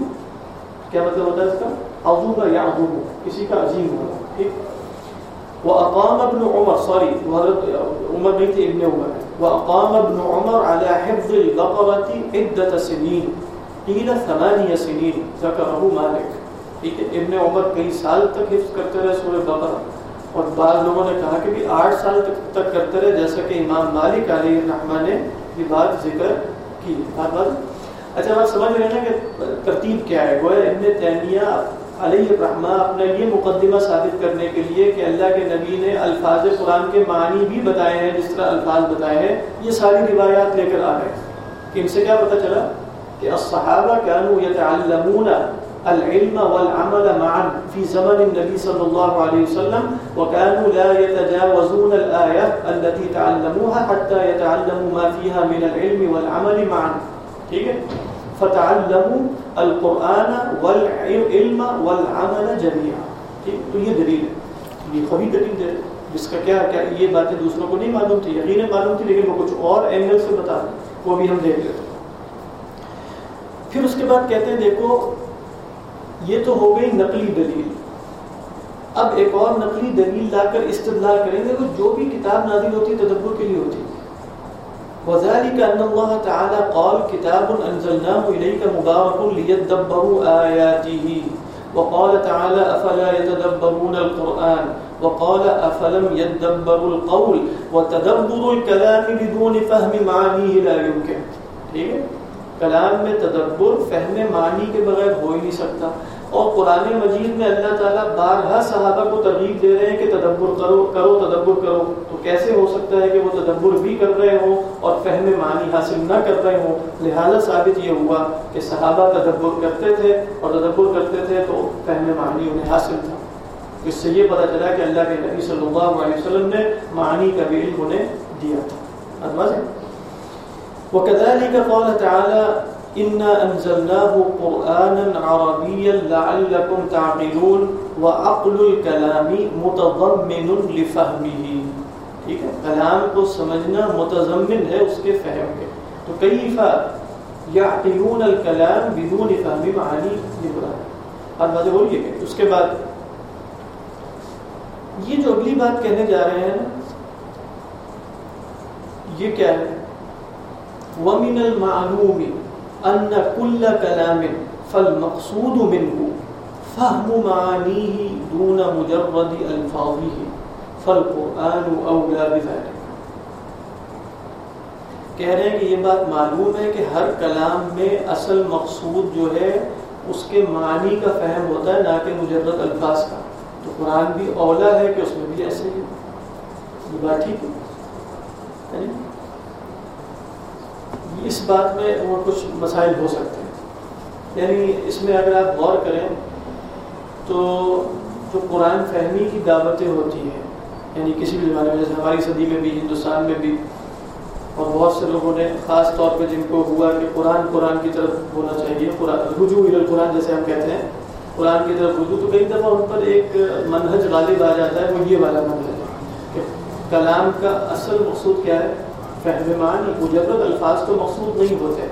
کیا مطلب ہوتا ہے اس کا؟ عظوم یا عظوم کسی کا عظیم ہونا، ٹھیک؟ وہ اقام ابن عمر، سوری، حضرت عمر نہیں تھی، ابن عمر وہ اقام ابن عمر على حفظ البقرة عدة سنين قيل ثمانية سنين ذكره مالك ٹھیک ہے، ابن عمر کئی سال تک حفظ کرتے رہے سورہ بقرہ۔ اور بعض لوگوں نے کہا کہ بھی آٹھ سال تک تک کرتے رہے، جیسا کہ امام مالک علیہ الرحمٰ نے یہ بات ذکر کی۔ بات بات اچھا بات سمجھ رہے ہیں نا کہ ترتیب کیا ہے؟ وہ ابن تیمیہ علیہ الرحمٰ اپنا یہ مقدمہ ثابت کرنے کے لیے کہ اللہ کے نبی نے الفاظ قرآن کے معنی بھی بتائے ہیں، جس طرح الفاظ بتائے ہیں، یہ ساری روایات لے کر آ رہے ہیں۔ کہ ان سے کیا پتہ چلا؟ کہ الصحابہ كانوا يتعلمون العلم والعمل معا في زمن النبي صلى الله عليه وسلم وكانوا لا يتجاوزون الآية التي تعلموها حتى يتعلموا ما فيها من العلم والعمل معا۔ ٹھیک فتعلموا القرآن والعلم والعمل جميعا۔ تو یہ دلیل ہے۔ یہ خبی دلیل ہے جس کا کیا کیا یہ باتیں دوسروں کو نہیں معلوم تھی یقین معلوم تھی لیکن وہ کچھ اور اینگل سے بتا وہ بھی ہم دیکھ لیتے پھر اس کے بعد کہتے ہیں، دیکھو، یہ تو ہو گئی نقلی دلیل۔ اب ایک اور نقلی دلیل لا کر استدلال کریں گے۔ جو بھی کتاب نازل ہوتی ہے تدبر کے لیے ہوتی وذلك ان الله تعالى قال كتاب انزلناه اليك مبارك ليدبروا اياته وقال تعالى افلا يتدبرون القران وقال افلم يدبروا القول؟ وتدبر الكلام بدون فهم معانيه لا يمكن. ٹھیک ہے؟ کلام میں تدبر، فہم معنی کے بغیر ہو ہی نہیں سکتا. اور قرآن مجید میں اللہ تعالیٰ بارہا صحابہ کو ترغیب دے رہے ہیں کہ تدبر کرو کرو، تدبر کرو. تو کیسے ہو سکتا ہے کہ وہ تدبر بھی کر رہے ہوں اور فہم معنی حاصل نہ کر رہے ہوں، لہٰذا ثابت یہ ہوا کہ صحابہ تدبر کرتے تھے اور تدبر کرتے تھے تو فہم معنی انہیں حاصل تھا۔ اس سے یہ پتہ چلا کہ اللہ کے نبی صلی اللہ علیہ وسلم نے معنی کا بھی علم انہیں دیا تھا۔ وكذلك قال تعالى، إنا أنزلناه قرآنا عربيا لعلكم تعقلون وعقل الكلام متضمن لفهمه۔ ٹھیک ہے؟ کلام کو سمجھنا متضمن ہے اس کے فہم کے۔ تو کیف یعقلون الکلام بدون فهم معانی یہ بڑا اور بات ہو رہی ہے اس کے بعد یہ جو اگلی بات کہنے جا رہے ہیں یہ کیا ہے؟ ومن المعلوم أن كل كلام فالمقصود منه فهم معانيه دون مجرد ألفاظه۔ فالقرآن أولى بذلك. کہہ رہے ہیں کہ یہ بات معلوم ہے کہ ہر کلام میں اصل مقصود جو ہے اس کے معنی کا فہم ہوتا ہے، نہ کہ مجرد الفاظ کا۔ تو قرآن بھی اولا ہے کہ اس میں بھی ایسے ہی۔ یہ بات ٹھیک ہے؟ اس بات میں وہ کچھ مسائل ہو سکتے ہیں۔ یعنی اس میں اگر آپ غور کریں تو جو قرآن فہمی کی دعوتیں ہوتی ہیں یعنی کسی بھی زمانے میں، جیسے ہماری صدی میں بھی، ہندوستان میں بھی، اور بہت سے لوگوں نے خاص طور پہ جن کو ہوا کہ قرآن قرآن کی طرف ہونا چاہیے، قرآن، رجوع قرآن جیسے ہم کہتے ہیں، قرآن کی طرف رجوع، تو کئی دفعہ ان پر ایک منہج غالب آ جاتا ہے، وہ یہ والا منہج ہے کہ کلام کا اصل مقصود کیا ہے؟ فہم معنی مجرد الفاظ تو مقصود نہیں ہوتے۔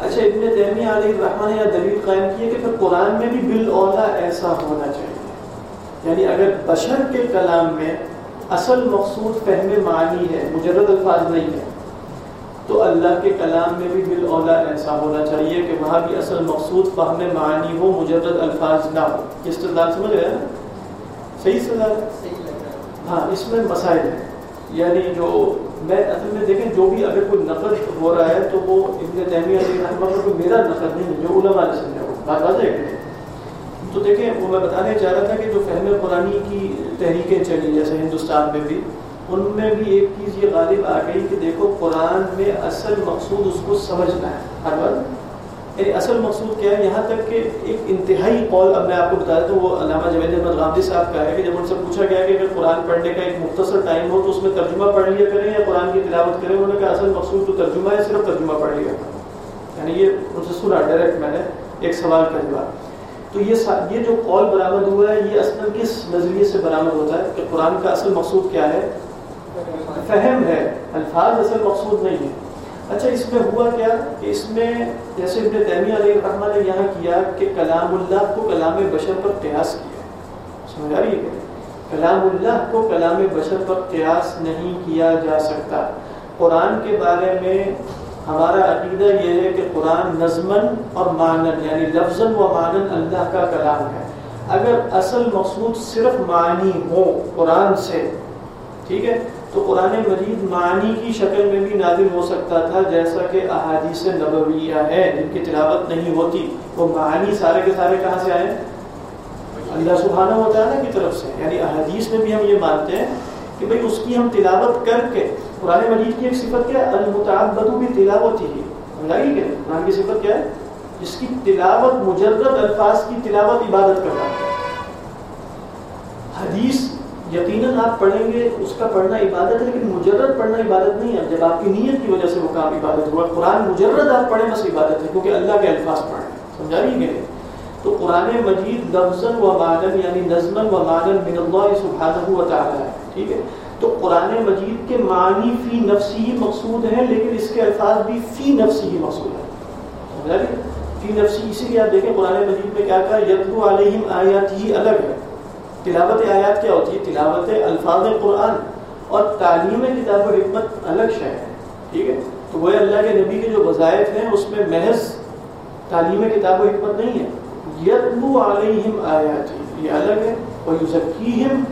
اچھا ابن تیمیہ علیہ الرحمٰ نے یہ دلیل قائم کی ہے کہ پھر قرآن میں بھی بالا ایسا ہونا چاہیے۔ یعنی اگر بشر کے کلام میں اصل مقصود فہم معنی ہے مجرد الفاظ نہیں ہے۔ تو اللہ کے کلام میں بھی بالا ایسا ہونا چاہیے کہ وہاں بھی اصل مقصود فہم معنی ہو مجرد الفاظ نہ ہو۔ اس طرح سمجھ رہے ہیں صحیح سزا ہاں اس میں مسائل ہیں۔ یعنی جو میں اصل میں دیکھیں جو بھی اگر کوئی نقل ہو رہا ہے تو وہ ابن تیمیہ علیہ رحمہ کوئی میرا نقل نہیں ہے جو علماء نے سمجھا وہ بات واضح ہے تو دیکھیں، وہ میں بتانے چاہ رہا تھا کہ جو فہم قرآنی کی تحریکیں چلی جیسے ہندوستان میں بھی، ان میں بھی ایک چیز یہ غالب آ گئی کہ دیکھو، قرآن میں اصل مقصود اس کو سمجھنا ہے۔ ہر بات۔ یعنی اصل مقصود کیا ہے؟ یہاں تک کہ ایک انتہائی قول اب میں آپ کو بتا دیتا ہوں، وہ علامہ جوید احمد غامدی صاحب کا ہے کہ جب ان سے پوچھا گیا کہ اگر قرآن پڑھنے کا ایک مختصر ٹائم ہو تو اس میں ترجمہ پڑھ لیا کریں یا قرآن کی تلاوت کریں، انہوں نے کہا اصل مقصود تو ترجمہ ہے، صرف ترجمہ پڑھ لیا۔ یعنی یہ ان سے سنا، ڈائریکٹ میں نے ایک سوال کا جواب۔ تو یہ یہ جو قول برآمد ہوا ہے، یہ اصل کس نظریے سے برآمد ہوتا ہے؟ کہ قرآن کا اصل مقصود کیا ہے؟ فہم ہے، الفاظ اصل مقصود نہیں ہے اچھا اس میں ہوا کیا؟ کہ اس میں جیسے ابن تیمیہ علیہ الرحمٰ نے یہاں کیا کہ کلام اللہ کو کلام بشر پر قیاس کیا۔ سمجھ آ رہی ہے؟ کلام اللہ کو کلام بشر پر قیاس نہیں کیا جا سکتا۔ قرآن کے بارے میں ہمارا عقیدہ یہ ہے کہ قرآن نظمن اور مانن یعنی لفظ و مانن اللہ کا کلام ہے۔ اگر اصل مقصود صرف معنی ہو قرآن سے، ٹھیک ہے، تو قرآن مجید معنی کی شکل میں بھی نازل ہو سکتا تھا، جیسا کہ احادیث نبویہ ہے، جن کی تلاوت نہیں ہوتی، وہ معنی سارے کے سارے کہاں سے آئے؟ اللہ سبحانہ و تعالیٰ کی طرف سے۔ یعنی احادیث میں بھی ہم یہ مانتے ہیں کہ بھئی اس کی ہم تلاوت کر کے قرآن مجید کی ایک صفت کیا ہے؟ المتعبدو بھی تلاوت ہی سمجھائیے کہ قرآن کی صفت کیا ہے؟ جس کی تلاوت مجرد الفاظ کی تلاوت عبادت کرنا ہے۔ حدیث یقیناً آپ پڑھیں گے، اس کا پڑھنا عبادت ہے، لیکن مجرد پڑھنا عبادت نہیں ہے۔ جب آپ کی نیت کی وجہ سے وہ کام عبادت ہوا، قرآن مجرد آپ پڑھیں، بس عبادت ہے، کیونکہ اللہ کے الفاظ پڑھیں۔ سمجھا رہی گئے تو قرآن مجید لفظن و مانن یعنی نظمن و مانن من اللہ سبحانہ و تعالی ہے۔ ٹھیک ہے؟ تو قرآن مجید کے معنی فی نفسی ہی مقصود ہیں، لیکن اس کے الفاظ بھی فی نفسی ہی مقصود ہیں۔ جی؟ فی نفسی، اسی لیے آپ دیکھیں قرآن مجید میں کیا کہا یتلو علیہم آیات ہی الگ ہے۔ تلاوت آیات کیا ہوتی ہے؟ تلاوت الفاظ قرآن۔ اور تعلیم کتاب و حکمت الگ شے ہے ٹھیک ہے؟ تو وہ اللہ کے نبی کے جو وظائف ہیں، اس میں محض تعلیم کتاب و حکمت نہیں ہے۔ یتلو علیہم آیات یہ الگ ہے۔ ویزکیہم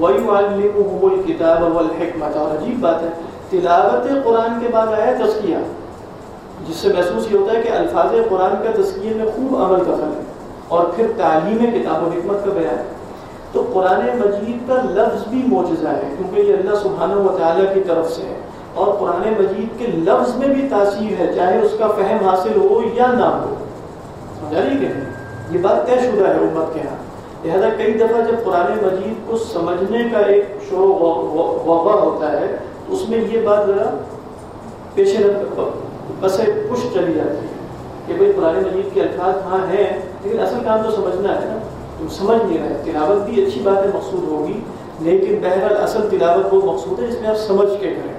ویعلمہم الکتاب والحکمت اور عجیب بات ہے، تلاوت قرآن کے بعد آیا تذکیہ جس سے محسوس یہ ہوتا ہے کہ الفاظ قرآن کا تذکیہ میں خوب عمل کا ہے اور پھر تعلیم کتاب و حکمت کا بیان۔ ہے تو قرآن مجید کا لفظ بھی معجزہ ہے، کیونکہ یہ اللہ سبحانہ و تعالیٰ کی طرف سے ہے۔ اور قرآن مجید کے لفظ میں بھی تاثیر ہے، چاہے اس کا فہم حاصل ہو یا نہ ہو۔ سمجھا رہی کہ یہ بات طے شدہ ہے امت کے ہاں۔ لہٰذا کئی دفعہ جب قرآن مجید کو سمجھنے کا ایک شور وبا ہوتا ہے تو اس میں یہ بات ذرا پیش بس پش چلی جاتی ہے کہ بھائی قرآن مجید کے الفاظ ہاں ہیں، لیکن اصل کام تو سمجھنا ہے نا۔ تم سمجھ نہیں رہے، تلاوت بھی اچھی بات ہے، مقصود ہوگی، لیکن بہرحال اصل تلاوت وہ مقصود ہے جس میں آپ سمجھ کے کریں۔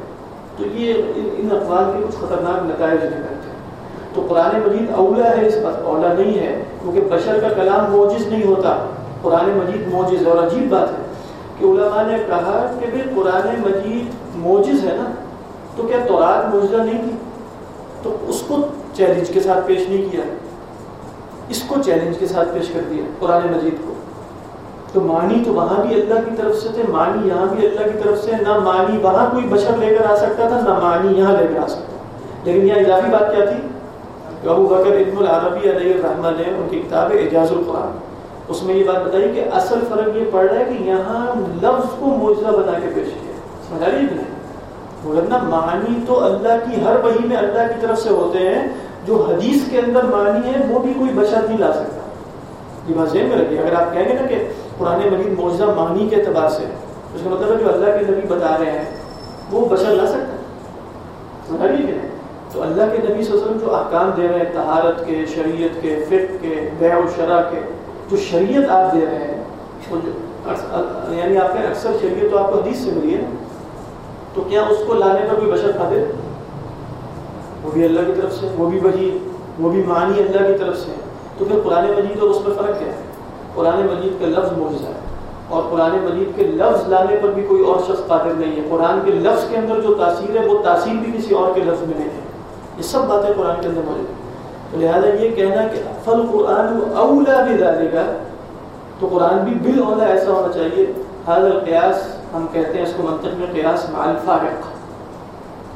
تو یہ ان اقوال کے کچھ خطرناک نتائج نکلتے ہیں۔ تو قرآن مجید اولا ہے اس بات اولا نہیں ہے، کیونکہ بشر کا کلام موجز نہیں ہوتا۔ قرآن مجید موجز ہے اور عجیب بات ہے کہ علماء نے کہا کہ بھائی قرآن مجید موجز ہے نا، تو کیا تورات موجزہ نہیں تھی؟ تو اس کو چیلنج کے ساتھ پیش نہیں کیا۔ اس کو چیلنج کے ساتھ پیش کر دیا قرآن مجید کو۔ تو معنی تو وہاں بھی اللہ کی طرف سے تھے، معنی یہاں بھی اللہ کی طرف سے، نہ معنی وہاں کوئی بشر لے کر آ سکتا تھا، نہ معنی یہاں لے کر آ سکتا لیکن یہاں اضافی بات کیا تھی؟ ابو بکر علم العربی علیہ الرحمٰ نے ان کی کتاب اعجاز القرآن اس میں یہ بات بتائی کہ اصل فرق یہ پڑ رہا ہے کہ یہاں لفظ کو موجودہ بنا کے پیش کیا سمجھا رہی ہے ورنہ معنی تو اللہ کی ہر وحی میں اللہ کی طرف سے ہوتے ہیں۔ جو حدیث کے اندر معنی ہے، وہ بھی کوئی بشر نہیں لا سکتا۔ یہ بات ذہن میں رکھیے۔ اگر آپ کہیں گے نا کہ قرآن مجید موجودہ معنی کے اعتبار سے اس کا مطلب ہے جو اللہ کے نبی بتا رہے ہیں، وہ بشر لا سکتا ہے۔ تو اللہ کے نبی صلی اللہ علیہ وسلم جو احکام دے رہے ہیں تہارت کے، شریعت کے، فقہ کے، بیع و شرح کے جو شریعت آپ دے رہے ہیں یعنی آپ کے اکثر شریعت تو آپ کو حدیث سے ملی ہے، تو کیا اس کو لانے پر کوئی بشر قادر؟ وہ بھی اللہ کی طرف سے، وہ بھی وہی، وہ بھی معنی اللہ کی طرف سے۔ تو پھر قرآن مجید اور اس میں فرق کیا ہے؟ قرآن مجید کا لفظ موجود ہے، اور قرآن مجید کے لفظ لانے پر بھی کوئی اور شخص قادر نہیں ہے۔ قرآن کے لفظ کے اندر جو تاثیر ہے، وہ تاثیر بھی کسی اور کے لفظ میں نہیں ہے۔ یہ سب باتیں قرآن کے اندر موجود ہیں۔ لہٰذا یہ کہنا کہ فل قرآن اولا بھی ڈالے گا تو قرآن بھی بل اولا ایسا ہونا چاہیے۔ حاضر قیاس ہم کہتے ہیں اس کو منطق میں قیاس مال فارق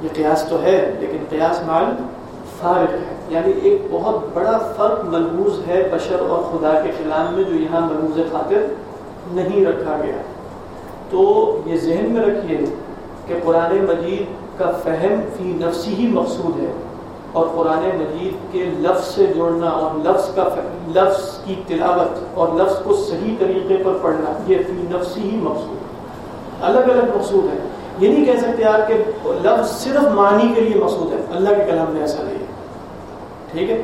یہ قیاس تو ہے، لیکن قیاس مال فارق ہے۔ یعنی ایک بہت بڑا فرق ملحوظ ہے بشر اور خدا کے خلاف میں جو یہاں ملحوظ خاطر نہیں رکھا گیا۔ تو یہ ذہن میں رکھیے کہ قرآن مجید کا فہم فی نفسی ہی مقصود ہے۔ اور قرآن مجید کے لفظ سے جوڑنا اور لفظ کا لفظ کی تلاوت اور لفظ کو صحیح طریقے پر پڑھنا، یہ فی نفسی ہی مقصود ہے۔ الگ الگ مقصود ہے۔ یہ نہیں کہہ سکتے آپ کہ لفظ صرف معنی کے لیے مقصود ہے۔ اللہ کے کلام میں ایسا نہیں ہے۔ ٹھیک ہے؟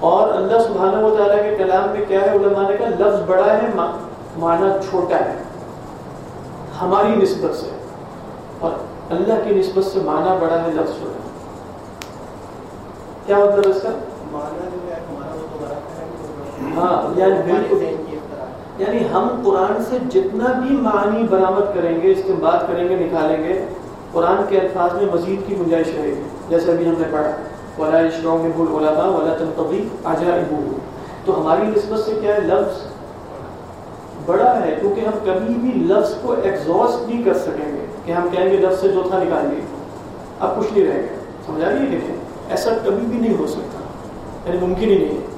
اور اللہ سبحانہ و تعالیٰ کے کلام میں کیا ہے؟ علماء نے کہا لفظ بڑا ہے معنی چھوٹا ہے۔ ہماری نسبت سے۔ اور اللہ کی نسبت سے معنی بڑا ہے، لفظ چھوٹا کیا مطلب اس کا؟ ہاں یعنی بالکل یعنی ہم قرآن سے جتنا بھی معنی برآمد کریں گے استعمال کریں گے نکالیں گے قرآن کے الفاظ میں مزید کی گنجائش رہے گی۔ جیسے ابھی ہم نے پڑھا ولا اشروں میں بھول علما ولا تنقبی آجا تو ہماری نسبت سے کیا ہے؟ لفظ بڑا ہے کیونکہ ہم کبھی بھی لفظ کو ایگزاسٹ نہیں کر سکیں گے کہ ہم کہیں گے لفظ سے جو تھا نکال گے اب کچھ نہیں رہے گا۔ سمجھا نہیں؟ ایسا کبھی بھی نہیں ہو سکتا۔ یعنی ممکن ہی نہیں۔ ہے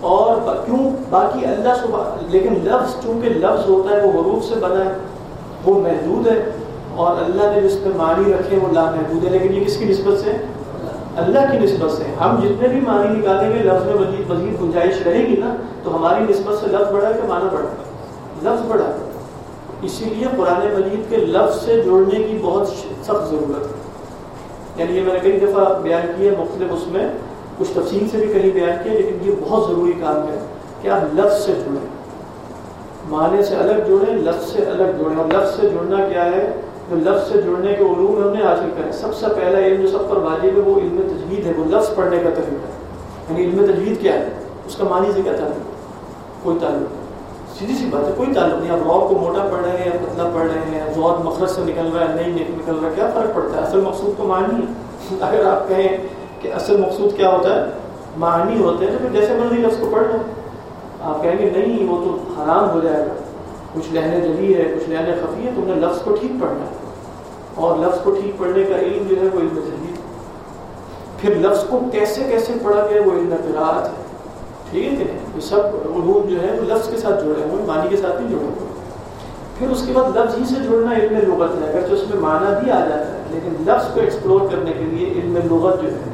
اور کیوں؟ باقی اللہ صبح لیکن لفظ، چونکہ لفظ ہوتا ہے، وہ حروف سے بنا ہے۔ وہ محدود ہے۔ اور اللہ نے جس پہ معنی رکھے، وہ لا محدود ہے۔ لیکن یہ کس کی نسبت سے؟ اللہ کی نسبت سے۔ ہم جتنے بھی معنی نکالیں گے، لفظ میں مزید مزید گنجائش رہے گی نا، تو ہماری نسبت سے لفظ بڑھا کہ معنی بڑھا لفظ بڑھا اسی لیے قرآن مجید کے لفظ سے جوڑنے کی بہت سخت ضرورت ہے۔ یعنی یہ میں نے کئی دفعہ بیان کیا مختلف اس میں، کچھ تفصیل سے بھی کہیں بیان کیا، لیکن یہ بہت ضروری کام ہے کہ آپ لفظ سے جڑیں۔ معنی سے الگ جوڑیں لفظ سے الگ جوڑیں اور لفظ سے جڑنا کیا ہے؟ جو لفظ سے جڑنے کے علوم ہم نے حاصل کرے۔ سب سے پہلا علم جو سب پر واجب ہے، وہ علم تجوید ہے، وہ لفظ پڑھنے کا طریقہ ہے۔ یعنی علم تجوید کیا ہے؟ اس کا معنی سے کیا تعلق؟ کوئی تعلق سیدھی سی بات ہے، کوئی تعلق نہیں، آپ روب کو موٹا پڑھ رہے ہیں یا پتلا پڑھ رہے ہیں زور مخرج سے نکل رہا ہے نہیں نکل رہا ہے، کیا فرق پڑتا ہے؟ اصل مقصود تو معنی ہے۔ اگر آپ کہیں کہ اصل مقصود کیا ہوتا ہے، معنی ہوتے ہیں، تو پھر جیسے مرضی لفظ کو پڑھ لو۔ آپ کہیں گے، نہیں، وہ تو حرام ہو جائے گا۔ کچھ لہنے جلی ہے کچھ لہنے خفی ہے تم نے لفظ کو ٹھیک پڑھنا ہے۔ اور لفظ کو ٹھیک پڑھنے کا علم جو ہے، وہ علم تجوید پھر لفظ کو کیسے کیسے پڑھا گیا، وہ علم قرآت ہے۔ ٹھیک ہے جی؟ یہ سب علوم جو ہے وہ لفظ کے ساتھ جڑے ہوئے معنی کے ساتھ نہیں جڑے ہوئے پھر اس کے بعد لفظ ہی سے جڑنا علم لغت ہے، اگرچہ اس میں معنی بھی آ جاتا ہے، لیکن لفظ کو ایکسپلور کرنے کے لیے علم لغت جو ہے،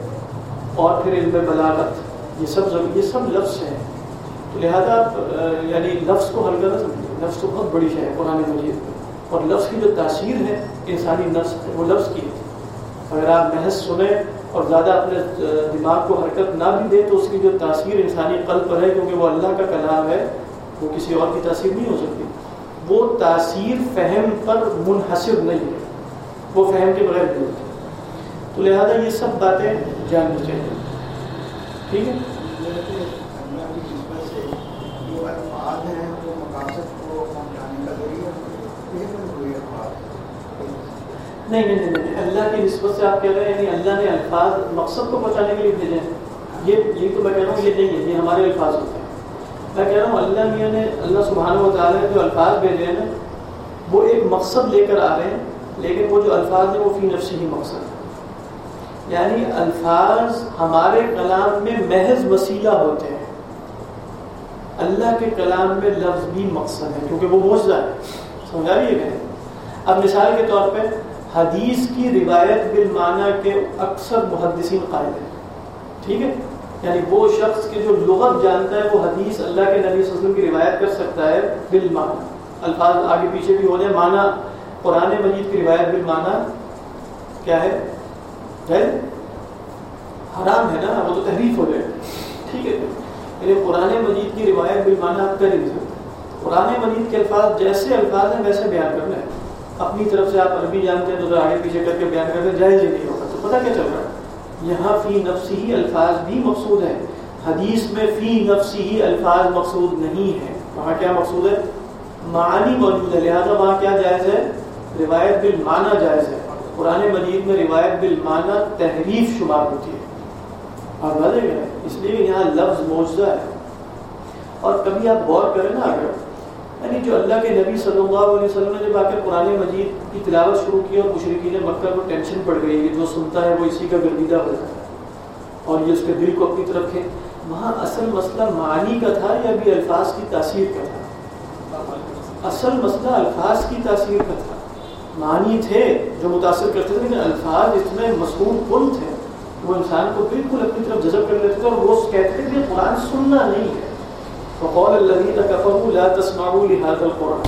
اور پھر علم بلاغت، یہ سب یہ سب لفظ ہیں۔ تو لہٰذا یعنی لفظ کو حل کرنا سمجھے لفظ تو بہت بڑی شے ہے، قرآن مجید میں اور لفظ کی جو تاثیر ہے، انسانی نفس ہے وہ لفظ کی ہے۔ اگر آپ محض سنیں اور زیادہ اپنے دماغ کو حرکت نہ بھی دے تو اس کی جو تاثیر انسانی قلب پر ہے، کیونکہ وہ اللہ کا کلام ہے، وہ کسی اور کی تاثیر نہیں ہو سکتی۔ وہ تاثیر فہم پر منحصر نہیں ہے۔ وہ فہم کے بغیر نہیں ہوتی۔ تو لہذا یہ سب باتیں جاننی چاہیے۔ ٹھیک ہے؟ نہیں نہیں نہیں اللہ کی نسبت سے آپ کہہ رہے ہیں یعنی اللہ نے الفاظ مقصد کو پہنچانے کے لیے بھیجے ہیں۔ یہ یہ تو میں کہہ رہا ہوں، یہ نہیں ہے، یہ ہمارے الفاظ ہوتے ہیں۔ میں کہہ رہا ہوں، اللہ میاں نے، اللہ سبحانہ و تعالیٰ نے جو الفاظ بھیجے ہیں نا، وہ ایک مقصد لے کر آ رہے ہیں، لیکن وہ جو الفاظ ہیں، وہ فی نفسی ہی مقصد ہے یعنی الفاظ ہمارے کلام میں محض وسیلہ ہوتے ہیں۔ اللہ کے کلام میں لفظ بھی مقصد ہے، کیونکہ وہ موجودہ ہے۔ سمجھا رہی ہے اب مثال کے طور پہ حدیث کی روایت بالمعنی کے اکثر محدثین قائل ہیں۔ ٹھیک ہے؟ یعنی وہ شخص کے جو لغت جانتا ہے، وہ حدیث اللہ کے نبی صلی اللہ علیہ وسلم کی روایت کر سکتا ہے بالمعنی۔ الفاظ آگے پیچھے بھی ہو جائے معنی قرآن مجید کی روایت بالمعنی کیا ہے؟ حرام ہے نا، وہ تو تحریف ہو جائے۔ ٹھیک ہے؟ یعنی قرآن مجید کی روایت بالمعنی آپ کر نہیں سکتے قرآن مجید کے الفاظ جیسے الفاظ ہیں، ویسے بیان کرنا ہے۔ اپنی طرف سے آپ عربی جانتے ہیں تو آگے پیچھے کر کے بیان کرتے ہیں جائز ہی نہیں ہوگا تو پتہ کیا چل رہا ہے؟ یہاں فی نفسی ہی الفاظ بھی مقصود ہیں۔ حدیث میں فی نفسی ہی الفاظ مقصود نہیں ہے وہاں کیا مقصود ہے؟ معنی موجود ہے، لہٰذا وہاں کیا جائز ہے؟ روایت بالمعنی جائز ہے۔ قرآن مجید میں روایت بالمعنی تحریف شمار ہوتی ہے۔ اور بدل گئے اس لیے یہاں لفظ موجودہ ہے۔ اور کبھی آپ غور کریں نا، اگر یعنی جو اللہ کے نبی صلی اللہ علیہ وسلم نے جب آ کے قرآن مجید کی تلاوت شروع کی اور مشرقین مکہ کو ٹینشن پڑ گئی کہ جو سنتا ہے وہ اسی کا گردیدہ ہو جاتا ہے اور یہ اس کے دل کو اپنی طرف ہے وہاں اصل مسئلہ معنی کا تھا یا بھی الفاظ کی تاثیر کا تھا؟ اصل مسئلہ الفاظ کی تاثیر کا تھا۔ معنی تھے جو متاثر کرتے تھے، لیکن الفاظ اتنے مصروف کن تھے۔ وہ انسان کو بالکل اپنی طرف جذب کر لیتے تھے اور وہ کہتے تھے کہ قرآن سننا نہیں ہے۔ فقول الذين كفروا لا تسمعوا لهذا القران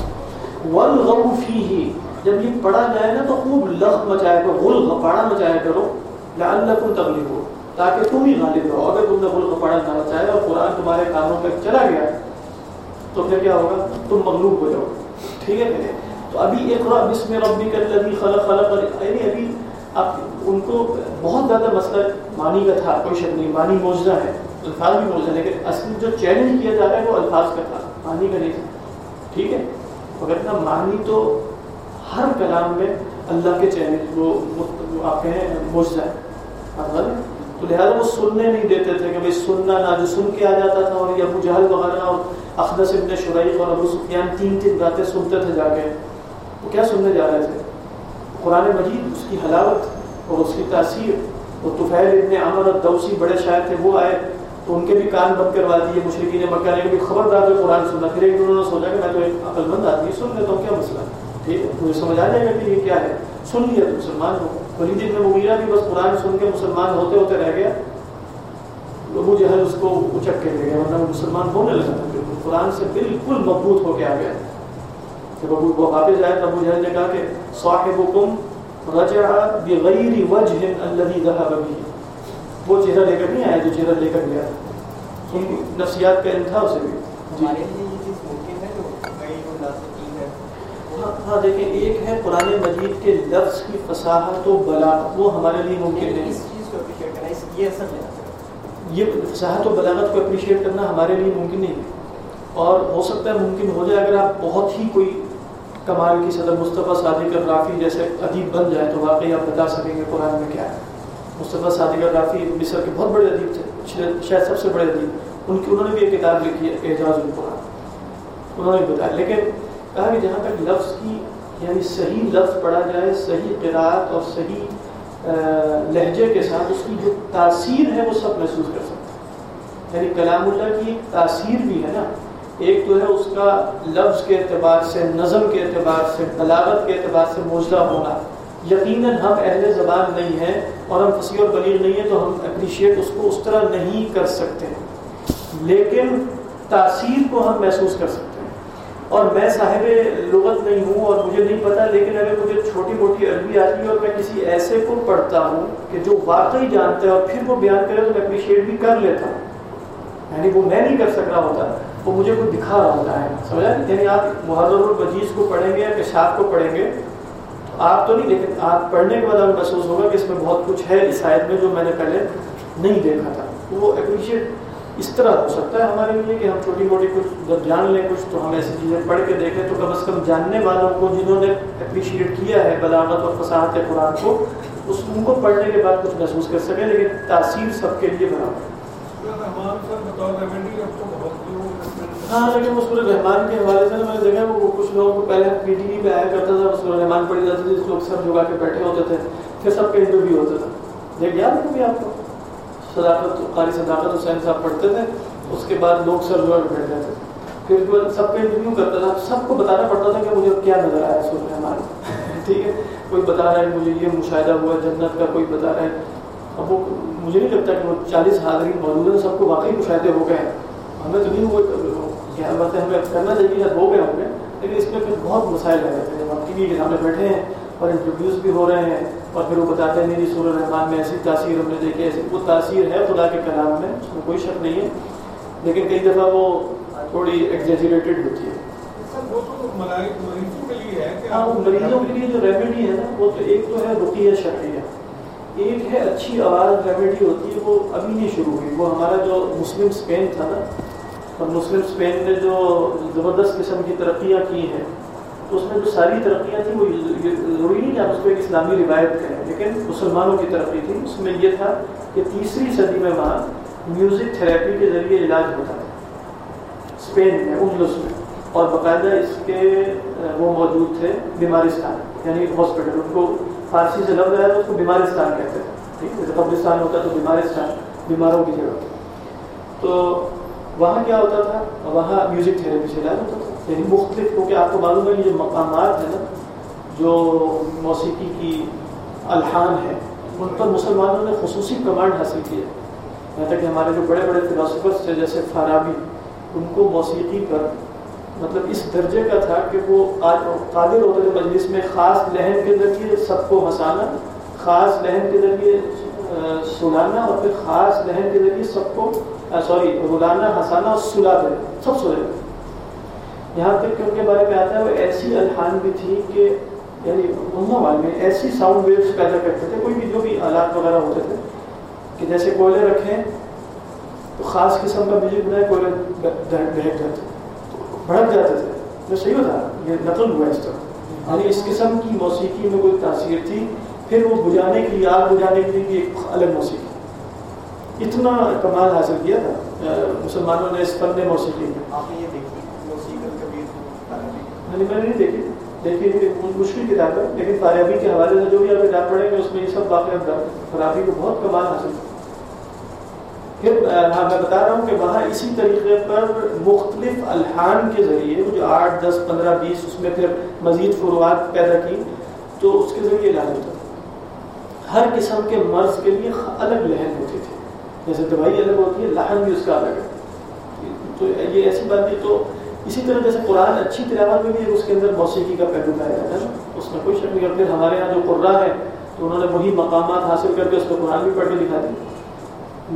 والغوا فيه. جب یہ پڑھا جائے نا تو خوب لغ مچایا کرو غل غپاڑا مچایا کرو، لعلکم تغلبون، تاکہ تم ہی غالب رہو۔ اگر تم نے ملک پڑھنا نہ چاہے اور قرآن تمہارے کاموں میں چلا گیا، تو پھر کیا ہوگا؟ تم مغلوب ہو جاؤ۔ ٹھیک ہے تو ابھی ایک بار بسم ربی کر لگی خلق خلق یعنی ابھی اب ان کو بہت زیادہ مسئلہ مانی کا تھا، کوئی شک نہیں مانی موجودہ ہے۔ الفاظ بھی موجودہ لیکن اصل جو چیلنج کیا جا رہا ہے وہ الفاظ کا تھا مانی کا نہیں تھا۔ ٹھیک ہے؟ مگر اتنا مانی تو ہر کلام میں اللہ کے چیلنج وہ آپ کہیں موجودہ ہے۔ تو لہٰذا وہ سننے نہیں دیتے تھے کہ بھائی سننا نہ، جو سن کے آ جاتا تھا، اور ابو جہل وغیرہ اور اخدس ابن شریف اور ابو سفیان تین تین باتیں سنتے تھے جا کے۔ وہ کیا سننے جا رہے تھے؟ قرآن مجید، اس کی حلاوت اور اس کی تاثیر۔ وہ طفیل ابن عمر دوسی بڑے شاعر تھے، وہ آئے۔ تو ان کے بھی کان بند کروا دیے مشرقی نے مکہ نے بھی خبردار جو قرآن سننا، پھر ایک انہوں نے سوچا کہ میں تو ایک عقل مند آدمی سن لیتا ہوں، کیا مسئلہ ٹھیک ہے، مجھے سمجھ آ جائے گا کہ یہ کیا ہے؟ سن لیا تو مسلمان ہو۔ ولید ابن مغیرہ بھی بس قرآن سن کے مسلمان ہوتے ہوتے رہ گیا۔ ابو جہل اس کو اچک کے لے گیا ورنہ وہ مسلمان ہونے لگا۔ تھا قرآن سے بالکل مضبوط ہو کے آ گیا۔ جب ابو وہ واپس آئے تو ابو جہل نے کہا کہ صاحبکم رجع بغیر وجہ الذي ذهب به۔ وہ چہرہ لے کر نہیں آیا جو چہرہ لے کر گیا ان نفسیات کا انتہا اسے بھی۔ ہمارے لیے یہ چیز ممکن ہے جو غیر ناسقین ہے؟ ہاں،, ہاں دیکھیں ایک ہے قرآن مجید کے لفظ کی فصاحت و بلاغت وہ ہمارے لیے ممکن اس چیز کو اپریشیٹ کرنا اس یہ اصل ہے یہ فصاحت و بلاغت کو اپریشیٹ کرنا ہمارے لیے ممکن نہیں۔ ہے اور ہو سکتا ہے ممکن ہو جائے اگر آپ بہت ہی کوئی کمال کی صدر مصطفیٰ صادق الرافی جیسے ادیب بن جائے تو واقعی آپ بتا سکیں گے قرآن میں کیا ہے۔ مصطفیٰ صادق الرافی مصر کے بہت بڑے ادیب تھے شاید سب سے بڑے ادیب۔ ان کی انہوں نے بھی ایک کتاب لکھی ہے، اعجاز القرآن۔ انہوں نے بتایا۔ لیکن کہا کہ جہاں تک لفظ کی یعنی صحیح لفظ پڑھا جائے، صحیح قرآت اور صحیح لہجے کے ساتھ اس کی جو تاثیر ہے، وہ سب محسوس کر سکتے ہیں۔ یعنی کلام اللہ کی ایک تاثیر بھی ہے نا۔ ایک تو ہے اس کا لفظ کے اعتبار سے، نظم کے اعتبار سے، بلاغت کے اعتبار سے موجودہ ہونا۔ یقیناً ہم اہل زبان نہیں ہیں اور ہم فصیح اور بلیغ نہیں ہیں تو ہم اپریشیٹ اس کو اس طرح نہیں کر سکتے۔ لیکن تاثیر کو ہم محسوس کر سکتے ہیں۔ اور میں صاحب لغت نہیں ہوں اور مجھے نہیں پتا، لیکن اگر مجھے چھوٹی موٹی عربی آتی ہے اور میں کسی ایسے کو پڑھتا ہوں کہ جو واقعی جانتا ہے اور پھر وہ بیان کرے تو میں اپریشیٹ بھی کر لیتا ہوں۔ یعنی وہ میں نہیں کر سک رہا ہوتا، وہ مجھے کوئی دکھا رہا ہوتا ہے۔ سمجھا؟ یعنی آپ محرم البجیز کو پڑھیں گے یا کشاف کو پڑھیں گے آپ تو نہیں، لیکن آپ پڑھنے کے بعد آپ محسوس ہوگا کہ اس میں بہت کچھ ہے اس آیت میں جو میں نے پہلے نہیں دیکھا تھا۔ وہ اپریشیٹ اس طرح ہو سکتا ہے ہمارے لیے کہ ہم چھوٹی موٹی کچھ جب جان لیں، کچھ تو ہم ایسی چیزیں پڑھ کے دیکھیں تو کم از کم جاننے والوں کو جنہوں نے اپریشیٹ کیا ہے بلاغت اور فصاحت قرآن کو، اس ان کو پڑھنے کے بعد کچھ محسوس کر سکیں، لیکن تاثیر سب کے لیے برابر ہاں لیکن اس پر رحمان کے حوالے سے میں نے دیکھا وہ کچھ لوگوں کو پہلے پی ٹی وی پہ آیا کرتا تھا اس پر رحمان پڑھی جاتی تھی لوگ سب جگہ کے بیٹھے ہوتے تھے، پھر سب کا انٹرویو ہوتا تھا دیکھ یاد ہے کبھی آپ کو؟ صداقت، قاری صداقت حسین صاحب پڑھتے تھے، اس کے بعد لوگ سر جگہ پہ بیٹھ جاتے تھے۔ پھر اس کے بعد سب کا انٹرویو کرتا تھا، سب کو بتانا پڑتا تھا کہ مجھے کیا نظر آیا سر رحمان ٹھیک ہے؟ کوئی بتا رہا ہے مجھے یہ مشاہدہ ہوا، جنت کا کوئی بتا رہا ہے۔ اب وہ مجھے نہیں لگتا کہ وہ چالیس حاضرین موجود ہیں، سب کو واقعی مشاہدے ہو گئے ہیں۔ ہمیں تو نہیں ہوئے کیا بات ہے ہمیں کرنا چاہیے ہو گئے ہوں گے لیکن اس میں پھر بہت مسائل لگے تھے ہم ٹی وی کے سامنے بیٹھے ہیں اور انٹروڈیوس بھی ہو رہے ہیں اور پھر وہ بتاتے ہیں میری سور رحمان میں ایسی تاثیر ہم نے دیکھی ایسی وہ تاثیر ہے خدا کے کلام میں اس میں کوئی شک نہیں ہے۔ لیکن کئی دفعہ وہ تھوڑی ایگزیجریٹڈ ہوتی ہے۔ ہاں وہ مریضوں کے لیے جو ریمیڈی ہے نا وہ تو ایک تو ہے رقیہ شرعیہ۔ ایک ہے اچھی آواز ریمیڈی ہوتی ہے وہ ابھی نہیں شروع ہوئی۔ وہ ہمارا جو مسلم اسپین تھا نا اور مسلم اسپین نے جو زبردست قسم کی ترقیاں کی ہیں، اس میں جو ساری ترقیاں تھیں، وہ ضروری نہیں کہ آپ اس کو ایک اسلامی روایت کریں لیکن مسلمانوں کی ترقی تھی۔ اس میں یہ تھا کہ تیسری صدی میں وہاں میوزک تھراپی کے ذریعے علاج ہوتا تھا۔ اسپین میں اجلس میں۔ اور باقاعدہ اس کے وہ موجود تھے، بیمارستان یعنی ہاسپٹل۔ ان کو فارسی سے لفظ آیا تو اس کو بیمارستان کہتے تھے، ٹھیک جیسے قبرستان ہوتا ہے تو بیمارستان، بیماروں کی جگہ۔ تو وہاں کیا ہوتا تھا؟ وہاں میوزک تھراپی سے علاج ہوتا تھا۔ یعنی مختلف، کیونکہ آپ کو معلوم ہے کہ جو مقامات ہیں نا، جو موسیقی کی الحان ہے ان پر مسلمانوں نے خصوصی کمانڈ حاصل کی ہے یہاں تک کہ ہمارے جو بڑے بڑے فلاسفرس تھے، جیسے فارابی، ان کو موسیقی پر مطلب اس درجے کا تھا کہ وہ قادر ہوتے تھے مجلس میں خاص لہن کے ذریعے سب کو ہنسانا، خاص لہن کے ذریعے سلانا اور پھر خاص لہن کے ذریعے سب کو سوری، رولانا ہنسانا اور سلا دے، سب سلے یہاں تک کہ ان کے بارے میں آتا ہے، وہ ایسی الحان بھی تھی کہ یعنی والے میں ایسی ساؤنڈ ویوز پیدا کرتے تھے، کوئی بھی جو بھی آلات وغیرہ ہوتے تھے، کہ جیسے کوئلے رکھیں، تو خاص قسم کا بجلی بنائے، کوئلے بہک جاتے بھڑک جاتے تھے۔ جو صحیح ہوتا یہ نقل ہوا اس طرح۔ یعنی اس قسم کی موسیقی میں کوئی تاثیر تھی، پھر وہ بجانے کے لیے آگ بجانے کے لیے ایک الگ موسیقی۔ اتنا کمال حاصل کیا تھا مسلمانوں نے اس فن موسیقی میں آپ نے یہ دیکھی میں نے نہیں دیکھی۔ دیکھیے مشکل کتاب ہے لیکن فارابی کے حوالے سے جو بھی آپ کتاب پڑھیں گے اس میں یہ سب واقعات فارابی کو بہت کمال حاصل پھر ہاں میں بتا رہا ہوں کہ وہاں اسی طریقے پر مختلف الحان کے ذریعے جو آٹھ دس پندرہ بیس اس میں پھر مزید فروعات پیدا کی تو اس کے ذریعے علاج ہوتا ہر قسم کے مرض کے لیے الگ لہن ہوتی۔ جیسے دوائی الگ ہوتی ہے لہن بھی اس کا الگ ہے۔ تو یہ ایسی بات نہیں تو اسی طرح جیسے قرآن اچھی تلاوت میں بھی اس کے اندر موسیقی کا پہلو پایا جاتا ہے اس میں کوئی شک نہیں پھر ہمارے یہاں جو قرآن ہے، تو انہوں نے وہی مقامات حاصل کر کے اس کو قرآن بھی پڑھ کے دکھا دی۔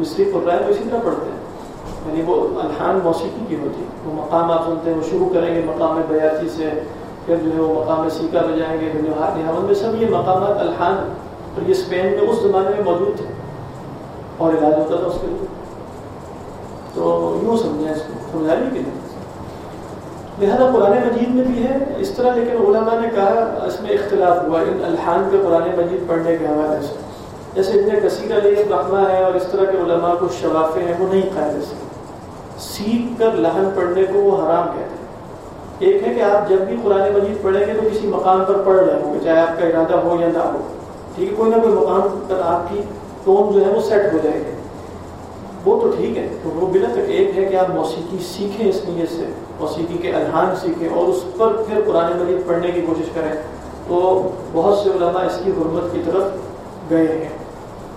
مصری قرآن تو اسی طرح پڑھتے ہیں۔ یعنی وہ الحان موسیقی کی ہوتی ہے۔ وہ مقامات سنتے ہیں، وہ شروع کریں گے مقام بیاتی سے، پھر جو ہے وہ مقام سیکا بجائیں گے، پھر جو ہاتھ میں سب یہ مقامات الحان، اور یہ اسپین میں اس زمانے میں موجود تھے۔ اور علاج ہوتا تھا اس کے لیے۔ تو یوں سمجھیں اس کو، سمجھا لی کہ لہذا قرآن مجید میں بھی ہے اس طرح، لیکن علماء نے کہا اس میں اختلاف ہوا، ان الحان کے قرآن مجید پڑھنے کے حوالے سے۔ جیسے اتنے کثیر علیہ رحمہ ہے اور اس طرح کے علماء کو شوافے ہیں، وہ نہیں قائد سے سیکھ کر لہن پڑھنے کو وہ حرام کہتے ہیں۔ ایک ہے کہ آپ جب بھی قرآن مجید پڑھیں گے تو کسی مقام پر پڑھ رہے ہوں گے، چاہے آپ کا ارادہ ہو یا نہ ہو۔ ٹھیک ہے، کوئی نہ کوئی مقام پر آپ کی ٹون جو ہے وہ سیٹ ہو جائے گی وہ تو ٹھیک ہے، تو وہ بلا تک ایک ہے کہ آپ موسیقی سیکھیں اس نیت سے، موسیقی کے الحان سیکھیں اور اس پر پھر قرآن مجید پڑھنے کی کوشش کریں۔ تو بہت سے علماء اس کی حرمت کی طرف گئے ہیں۔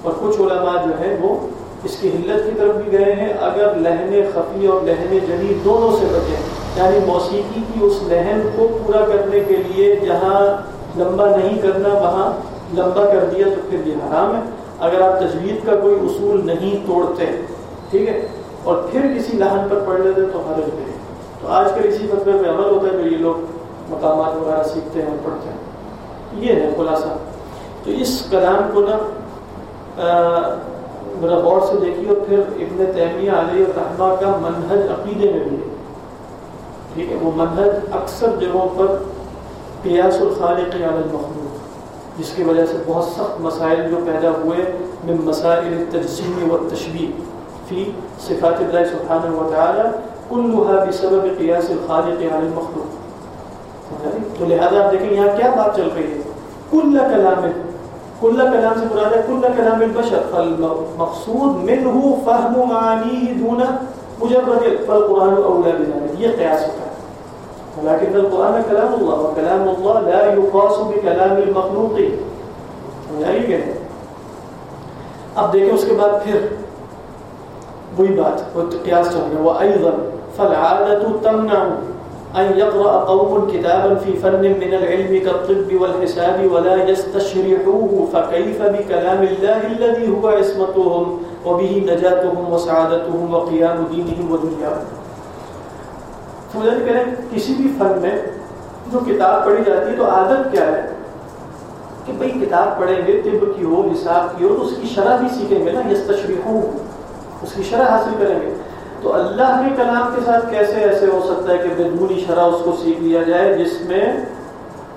اور کچھ علماء جو ہے وہ اس کی حلت کی طرف بھی گئے ہیں۔ اگر لہن خفی اور لہن جدید دونوں سے بچیں یعنی موسیقی کی اس لہن کو پورا کرنے کے لیے جہاں لمبا نہیں کرنا، وہاں لمبا کر دیا تو پھر یہ حرام ہے۔ اگر آپ تجوید کا کوئی اصول نہیں توڑتے، ٹھیک ہے، اور پھر کسی لہن پر پڑھ لیتے تو حرج نہیں تو آج کل اسی فتوے پہ عمل ہوتا ہے جو یہ لوگ مقامات وغیرہ سیکھتے ہیں اور پڑھتے ہیں۔ یہ ہے خلاصہ۔ تو اس کلام کو نا ذرا غور سے دیکھیے، اور پھر ابن تیمیہ علیہ الرحمہ کا منہج عقیدے میں بھی ہے۔ ٹھیک ہے، وہ منہج اکثر جگہوں پر قیاس الخالق علی المخلوق جس کی وجہ سے بہت سخت مسائل جو پیدا ہوئے من مسائل التجسیم و تشبیح فی صفات اللہ سبحانہ و تعالی كلها بسبب قياس الخالق على المخلوق۔ تو لہذا آپ دیکھیں یہاں کیا بات چل رہی ہے؟ کل کلام کل کلام سے مراد ہے کل کلام البشر۔ فالمقصود منه فهم معانيه دون مجرد فالقرآن اولى بذلك۔ یہ قیاس ہوتا ہے۔ ولكن القرآن كلام الله وكلام الله لا يقاس بكلام المخلوق. یعنی یہی ہے اب دیکھیں اس کے بعد پھر وہی بات، وہ قیاس چل رہا ہے وہ ایضا فالعادة تمنع أن يقرأ قوم كتابا في فن من العلم كالطب والحساب ولا يستشرحوه فكيف بكلام الله الذي هو عصمتهم وبه نجاتهم وسعادتهم وقيام دينهم ودنياهم سمجھنے کریں کسی بھی فن میں جو کتاب پڑھی جاتی ہے، تو عادت کیا ہے؟ کہ بھئی کتاب پڑھیں گے، طب کی ہو حساب کی ہو، تو اس کی شرح بھی سیکھیں گے نا یستشریحوه اس کی شرح حاصل کریں گے۔ تو اللہ کے کلام کے ساتھ کیسے ایسے ہو سکتا ہے کہ بدونی شرح اس کو سیکھ لیا جائے، جس میں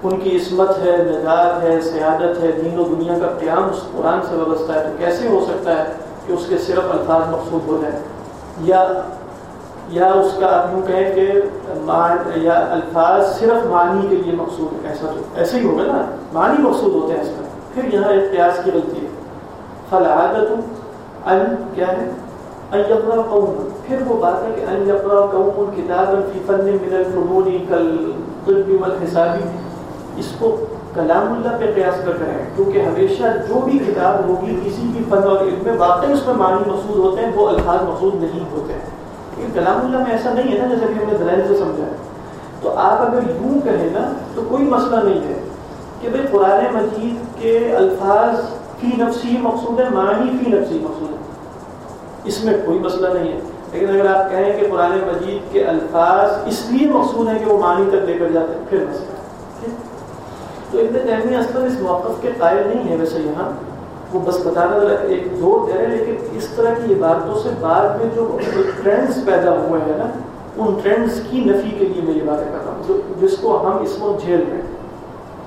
ان کی عصمت ہے نجات ہے، سیادت ہے، دین و دنیا کا قیام اس قرآن سے وابستہ ہے؟ تو کیسے ہو سکتا ہے کہ اس کے صرف الفاظ مقصود ہو جائیں؟ یا یا اس کا آپ یوں کہیں کہ یا الفاظ صرف معنی کے لیے مقصود ایسا تو ایسے ہی ہوگا نا۔ معنی مقصود ہوتے ہیں اس کا پھر یہاں ایک قیاس کی غلطی ہے۔ فلعادت ان کیا ہے؟ ان کہ کلام اللہ میں لیکن کلام اللہ میں ایسا نہیں ہے نا جیسے کہ ہم نے دلائل سے سمجھا تو آپ اگر یوں کہیں نا، تو کوئی مسئلہ نہیں ہے کہ بھائی قرآن مجید کے الفاظ فی نفسی مقصود ہے معنی فی نفسی مقصود ہے اس میں کوئی مسئلہ نہیں ہے۔ لیکن اگر آپ کہیں کہ قرآن مجید کے الفاظ اس لیے مقصود ہیں کہ وہ معنی تک لے کر جاتے ہیں، پھر مسئلہ۔ تو ابن تیمیہ اصل اس موقف کے قائل نہیں ہے ویسے یہاں۔ وہ بس بتانا ایک زور دے رہے ہیں لیکن اس طرح کی عبارتوں سے بعد میں جو ٹرینڈز پیدا ہوئے ہیں نا ان ٹرینڈز کی نفی کے لیے میں یہ باتیں کر رہا ہوں جس کو ہم اس وقت جھیل رہے ہیں۔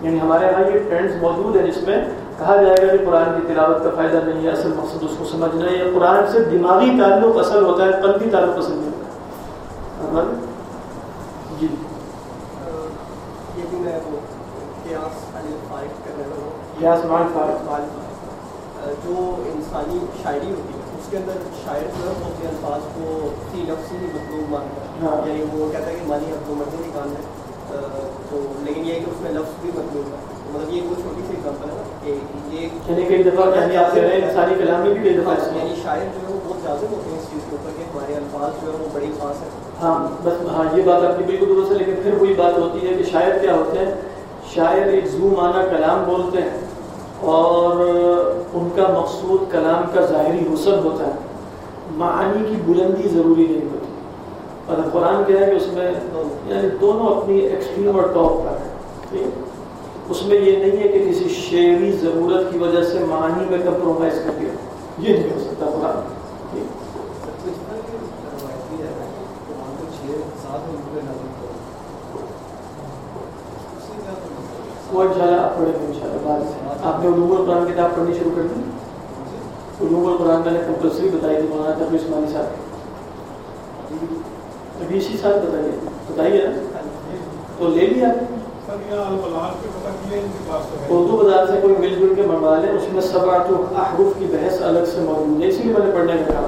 یعنی ہمارے یہاں یہ ٹرینڈز موجود ہیں جس میں کہا جائے گا کہ قرآن کی تلاوت کا فائدہ نہیں ہے اصل مقصد اس کو سمجھنا ہے یا قرآن سے دماغی تعلق اصل ہوتا ہے قلبی تعلق اصل نہیں ہوتا۔ ہے جی۔ جو انسانی شاعری ہوتی ہے اس کے اندر شاعر جو ہے وہ الفاظ کو تین لفظ ہی مطلوب مانتا ہے۔ ہاں۔ یعنی وہ کہتا ہے کہ مانی اب تو مرضی نکالنا ہے تو لیکن یہ کہ اس میں لفظ بھی مطلوب ہے۔ مطلب یہ وہ چھوٹی سی ایگزامپل ہے نا کہ یہ یعنی کئی دفعہ یعنی آپ کہہ رہے ہیں انسانی کلام میں بھی کئی دفعہ یعنی شاعر جو ہے وہ بہت زیادہ ہوتے ہیں اس چیز کے اوپر کہ ہمارے الفاظ جو ہے وہ بڑی خاص ہے ہاں بس ہاں یہ بات آپ کی بالکل درست ہے لیکن پھر وہی بات ہوتی ہے کہ شاعر کیا ہوتے ہیں؟ شاعر ایک زو معنی کلام بولتے ہیں۔ اور ان کا مقصود کلام کا ظاہری حسن ہوتا ہے۔ معانی کی بلندی ضروری نہیں ہوتی۔ اور قرآن کیا ہے کہ اس میں یعنی دونوں اپنی ایکسٹریم اور ٹاپ پر ہیں۔ اس میں یہ نہیں ہے کہ کسی شعری ضرورت کی وجہ سے معانی میں کمپرومائز کر دیا۔ یہ نہیں ہو سکتا قرآن۔ وہ انشاءاللہ آپ پڑھیں گے آپ نے علوم القرآن کتاب پڑھنی شروع کر دی؟ علوم القرآن میں نے کمپلسری بتائی تھی مولانا تقوی عثمانی صاحب ابھی اسی سال بتائیے. بتائیے نا. تو لے لیا؟ اردو بازار سے کوئی مل جل کے منگوا لیں اس میں سب احرف کی بحث الگ سے موجود ہے، اسی لیے میں نے پڑھنے میں کہا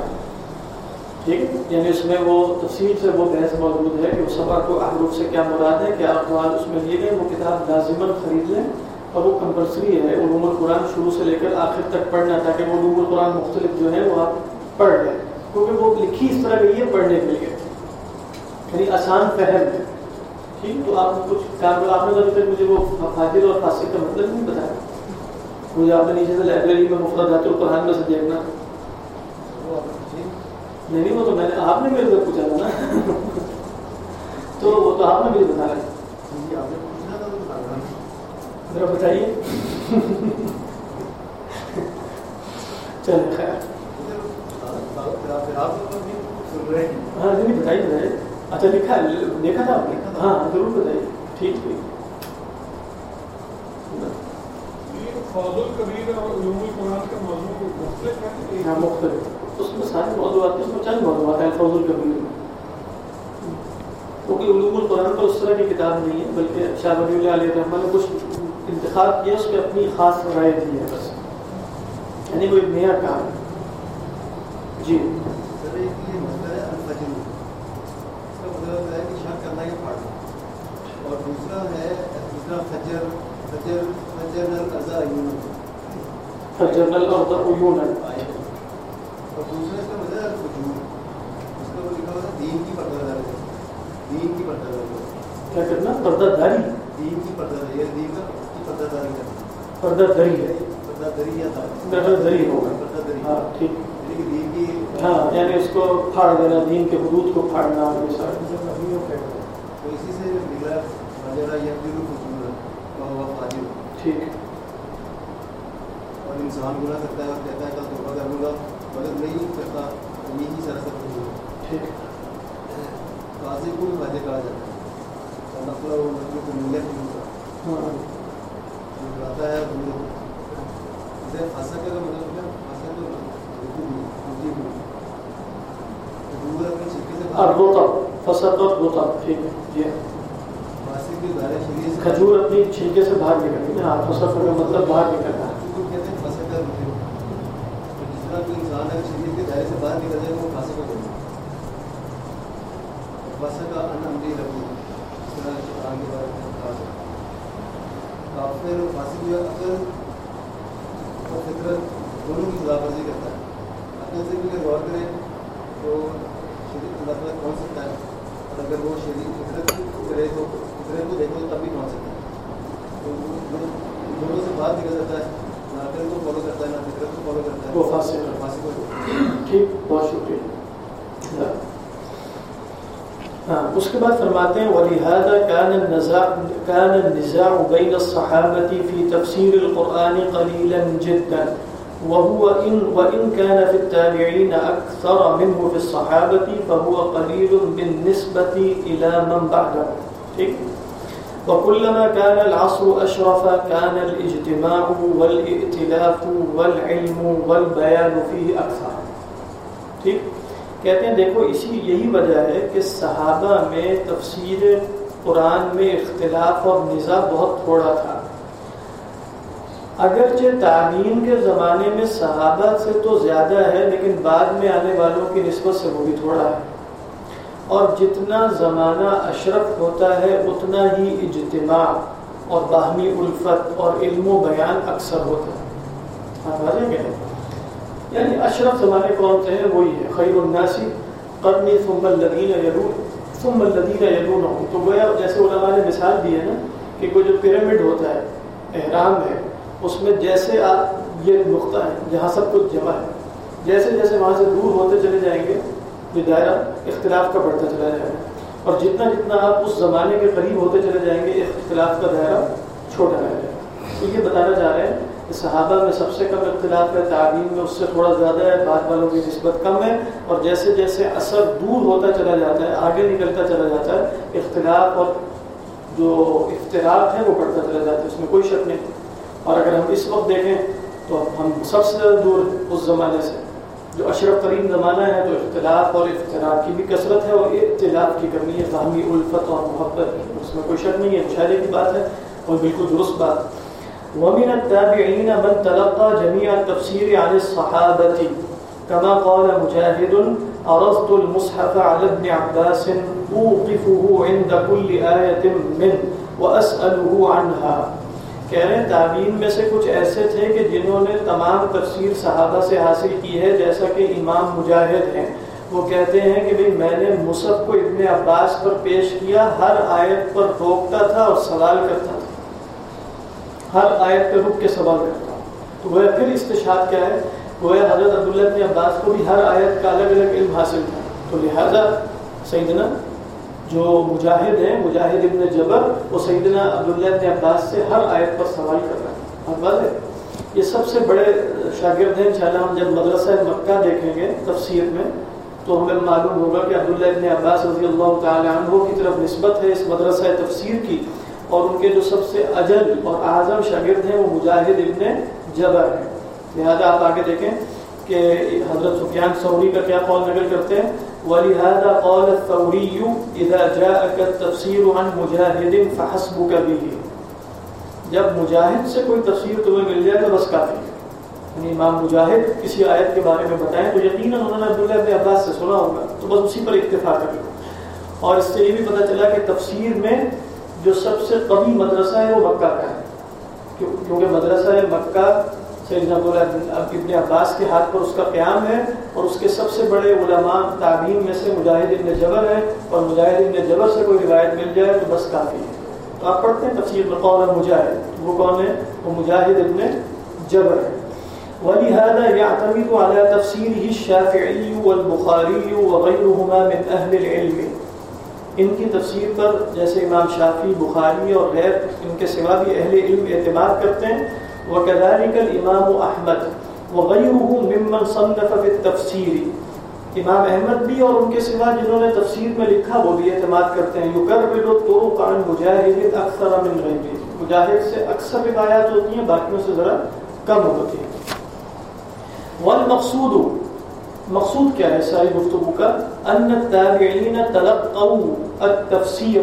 ٹھیک ہے؟ یعنی اس میں وہ تفصیل سے وہ بحث موجود ہے کہ وہ سبا کو احرف سے کیا مراد ہے، کیا اقوال اس میں لیے گئے، وہ کتاب لازمن خرید لیں۔ اور وہ کمپلسری ہے علوم القرآن شروع سے لے کر آخر تک پڑھنا تاکہ وہ علوم القرآن مختلف جو ہے وہ آپ پڑھ لیں۔ کیونکہ وہ لکھی اس طرح گئی ہے پڑھنے کے لیے۔ یعنی آسان فہم ہے۔ ٹھیک؟ تو آپ کچھ کام آپ نے ابھی تک مجھے وہ فاضل اور فاصل کا مطلب نہیں بتایا۔ مجھے آپ نے نیچے سے لائبریری میں مفرت جاتے القرآن میں سے دیکھنا۔ نہیں نہیں، وہ تو میں نے آپ نے میرے سے پوچھا تھا نا۔ تو وہ تو آپ نے مجھے بتایا۔ جی، ذرا بتائیے چلے خیر ہاں نہیں بتائیے بتائیے اچھا لکھا دیکھا تھا آپ نے ہاں ضرور بتائیے ٹھیک ٹھیک ہاں مختلف اس میں سارے موضوعات اس میں چند موضوعات ہیں فوز القبیر کیونکہ علوم القرآن پر اس طرح کی کتاب نہیں ہے بلکہ شاہ ولی اللہ علیہ رحمٰن نے کچھ انتخاب کیا اس پہ اپنی خاص رائے دی ہے بس۔ یعنی ایک نیا کام۔ ہے جی اور دوسرا ہے دوسرا فجر فجر فجر فجر اور دوسرا اس کا مطلب ہے فجور۔ اس کا وہ لکھا ہوا ہے دین کی پردہ داری دین کی پردہ داری کیا کرنا؟ پردہ داری دین کی پردہ داری ہے دین کا پردہ داری کرنا پردہ دری ہے۔ پردہ دری یا داری پردہ دری ہوگا۔ پردہ دری ہاں ٹھیک۔ یعنی ہاں یعنی اس کو پھاڑ دینا دین کے حدود کو پھاڑنا تو اسی سے ٹھیک۔ اور انسان گناہ کرتا ہے اور کہتا ہے کل توبہ کروں گا مگر نہیں کرتا یہی سراسر ٹھیک۔ قاضی کو بھی کہا جاتا ہے۔ اور مطلب وہ کو ملے ہاں۔ الرطب فسقط رطب ٹھیک ہے جی کھجور اپنی چھلکے سے باہر نکل گئی ہاں فسق کا مطلب باہر نکلنا ہے انسان اگر شریر کے دائرے سے باہر نکل جائے وہ پھانسی کا کرنا پھانسی کا ان امری رکھو اس طرح آگے بار اور پھانسی جو اگر فطرت دونوں کی خلاف ورزی کرتا ہے۔ اپنے سے بھی اگر غور کریں تو اللہ تعالیٰ پہنچ سکتا ہے؟ اور اگر وہ شریف فطرت کرے تو فطرت کو دیکھو تو تب بھی پہنچ سکتا ہے۔ تو دونوں سے باہر نکل جاتا ہے وہ فاسق ٹھیک بہت شکریہ۔ ہاں اس کے بعد فرماتے ہیں وَلِهَذَا كَانَ النزاع, كان النزاع بين الصحابة في تفسير القرآن قليلا جدا. وهو إن وإن كان في التابعين أكثر منه في الصحابة فهو قليل بالنسبة إلى من بعده. ٹھیک؟ وكلما كان العصر أشرف كان الاجتماع والائتلاف والعلم والبيان فيه أكثر. ٹھیک؟ کہتے ہیں، دیکھو، اسی یہی وجہ ہے کہ صحابہ میں تفسیر قرآن میں اختلاف اور نظا بہت تھوڑا تھا۔ اگرچہ تعلیم کے زمانے میں صحابہ سے تو زیادہ ہے، لیکن بعد میں آنے والوں کی نسبت سے وہ بھی تھوڑا ہے۔ اور جتنا زمانہ اشرف ہوتا ہے، اتنا ہی اجتماع اور باہمی الفت اور علم و بیان اکثر ہوتا ہے۔ آپ یعنی اشرف زمانے کون سے ہیں وہی ہے خیر الناسی قرنی ثم الذین یلون، ثم الذین یلون تو گویا جیسے علماء نے مثال دی ہے نا کہ کوئی جو پیرامڈ ہوتا ہے، احرام ہے، اس میں جیسے آپ یہ نقطہ ہے، جہاں سب کچھ جمع ہے۔ جیسے جیسے وہاں سے دور ہوتے چلے جائیں گے، یہ دائرہ اختلاف کا بڑھتا چلا جائے گا۔ اور جتنا جتنا آپ اس زمانے کے قریب ہوتے چلے جائیں گے، اختلاف کا دائرہ چھوٹا رہ جائے گا۔ تو یہ بتانا چاہ رہے ہیں صحابہ میں سب سے کم اختلاف ہے، تعلیم میں اس سے تھوڑا زیادہ ہے، بعد والوں کی نسبت کم ہے اور جیسے جیسے اثر دور ہوتا چلا جاتا ہے، آگے نکلتا چلا جاتا ہے، اختلاف اور جو اختلاف ہے وہ بڑھتا چلا جاتا ہے، اس میں کوئی شک نہیں۔ اور اگر ہم اس وقت دیکھیں تو ہم سب سے زیادہ دور اس زمانے سے۔ جو اشرف ترین زمانہ ہے تو اختلاف اور اختلاف کی بھی کثرت ہے اور اختلاف کی کمی ہے، فہمی، الفت اور محبت، اس میں کوئی شک نہیں ہے، مشاہدے کی بات ہے اور بالکل درست بات۔ ومن التابعين من تلقى جميع التفسير عن الصحابة، كما قال مجاهد أرزت المصحف على ابن عباس، أوقفه عند كل آية منه وأسأله عنها. کہہ رہے ہیں تعبین میں سے کچھ ایسے تھے کہ جنہوں نے تمام تفسیر صحابہ سے حاصل کی ہے، جیسا کہ امام مجاہد ہیں۔ وہ کہتے ہیں کہ بھئی میں نے مصحف کو ابن عباس پر پیش کیا، ہر آیت پر روکتا تھا اور سوال کرتا ہر آیت پہ رک کے سوال کرتا تو وہ پھر استشاد کیا ہے؟ وہ حضرت عبداللہ ابن عباس کو بھی ہر آیت کا الگ الگ علم حاصل تھا۔ تو لہٰذا سیدنا جو مجاہد ہیں، مجاہد ابن جبر، وہ سیدنا عبداللہ ابن عباس سے ہر آیت پر سوال کر رہے ہیں اب بات ہے؟ یہ سب سے بڑے شاگرد ہیں۔ انشاءاللہ ہم جب مدرسہ مکہ دیکھیں گے تفسیر میں، تو ہمیں معلوم ہوگا کہ عبداللہ ابن عباس رضی اللہ تعالی عنہ کی طرف نسبت ہے اس مدرسہ تفسیر کی۔ اور ان کے جو سب سے اجل اور اعظم شاگرد ہیں وہ مجاہد ابن جبر ہیں۔ لہذا آپ آگے دیکھیں کہ حضرت سفیان سوری کا کیا قول نقل کرتے ہیں؟ ولهذا قال الثوري اذا جاءك التفسير عن مجاهد فحسبك به۔ جب مجاہد سے کوئی تفسیر تمہیں مل جائے تو بس کافی ہے۔ یعنی امام مجاہد کسی آیت کے بارے میں بتائیں تو یقیناً انہوں نے عبداللہ ابن عباس سے سنا ہوگا۔ تو بس اسی پر اکتفا کر اور اس سے یہ بھی پتہ چلا کہ تفسیر میں جو سب سے قوی مدرسہ ہے وہ مکہ کا ہے۔ کیونکہ مدرسہ مکہ سیدنا ابن عباس کے ہاتھ پر اس کا قیام ہے اور اس کے سب سے بڑے علماء تعبین میں سے مجاہد ابن جبر ہے اور مجاہد ابن جبر سے کوئی روایت مل جائے تو بس کافی ہے۔ تو آپ پڑھتے ہیں تفسیر بقول مجاہد۔ وہ کون ہے؟ وہ مجاہد ابن جبر ہے۔ ولهذا يعتمد على تفسيره الشافعي والبخاري وغيرهما من أهل العلم۔ ان کی تفسیر پر جیسے امام شافی بخاری اور غیر ان کے سوا بھی اہل علم اعتماد کرتے ہیں وكذلك الامام احمد وغيره ممن صنف في التفسير امام احمد بھی اور ان کے سوا جنہوں نے تفسیر میں لکھا، وہ بھی اعتماد کرتے ہیں۔ یکرر الطرق عن مجاہد اکثر من غیره۔ مجاہد سے اکثر روایات ہوتی ہیں، باقیوں سے ذرا کم ہوتی ہیں۔ والمقصود مقصود کیا ہے ساری گفتگو کا؟ ان التابعین تلقوا التفسیر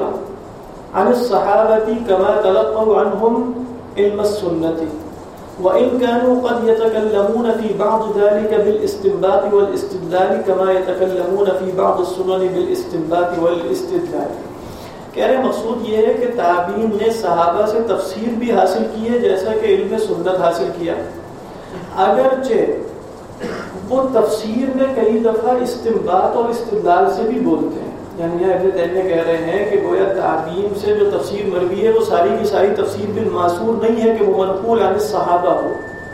عن الصحابة كما تلقوا عنهم علم السنة. وإن كانوا قد يتكلمون في بعض ذلك بالاستنباط والاستدلال كما يتكلمون في بعض السنن بالاستنباط والاستدلال. کہہ رہے مقصود یہ ہے کہ تابعین نے صحابہ سے تفسیر بھی حاصل کی ہے، جیسا کہ علم سنت حاصل کیا۔ اگرچہ وہ تفسیر میں کئی دفعہ استنباط اور استدلال سے بھی بولتے ہیں۔ یعنی ابن تیمیہ کہہ رہے ہیں کہ گویا تعبیم سے جو تفسیر مروی ہے، وہ ساری کی ساری تفسیر بن معصور نہیں ہے کہ وہ منقول یعنی صحابہ ہو۔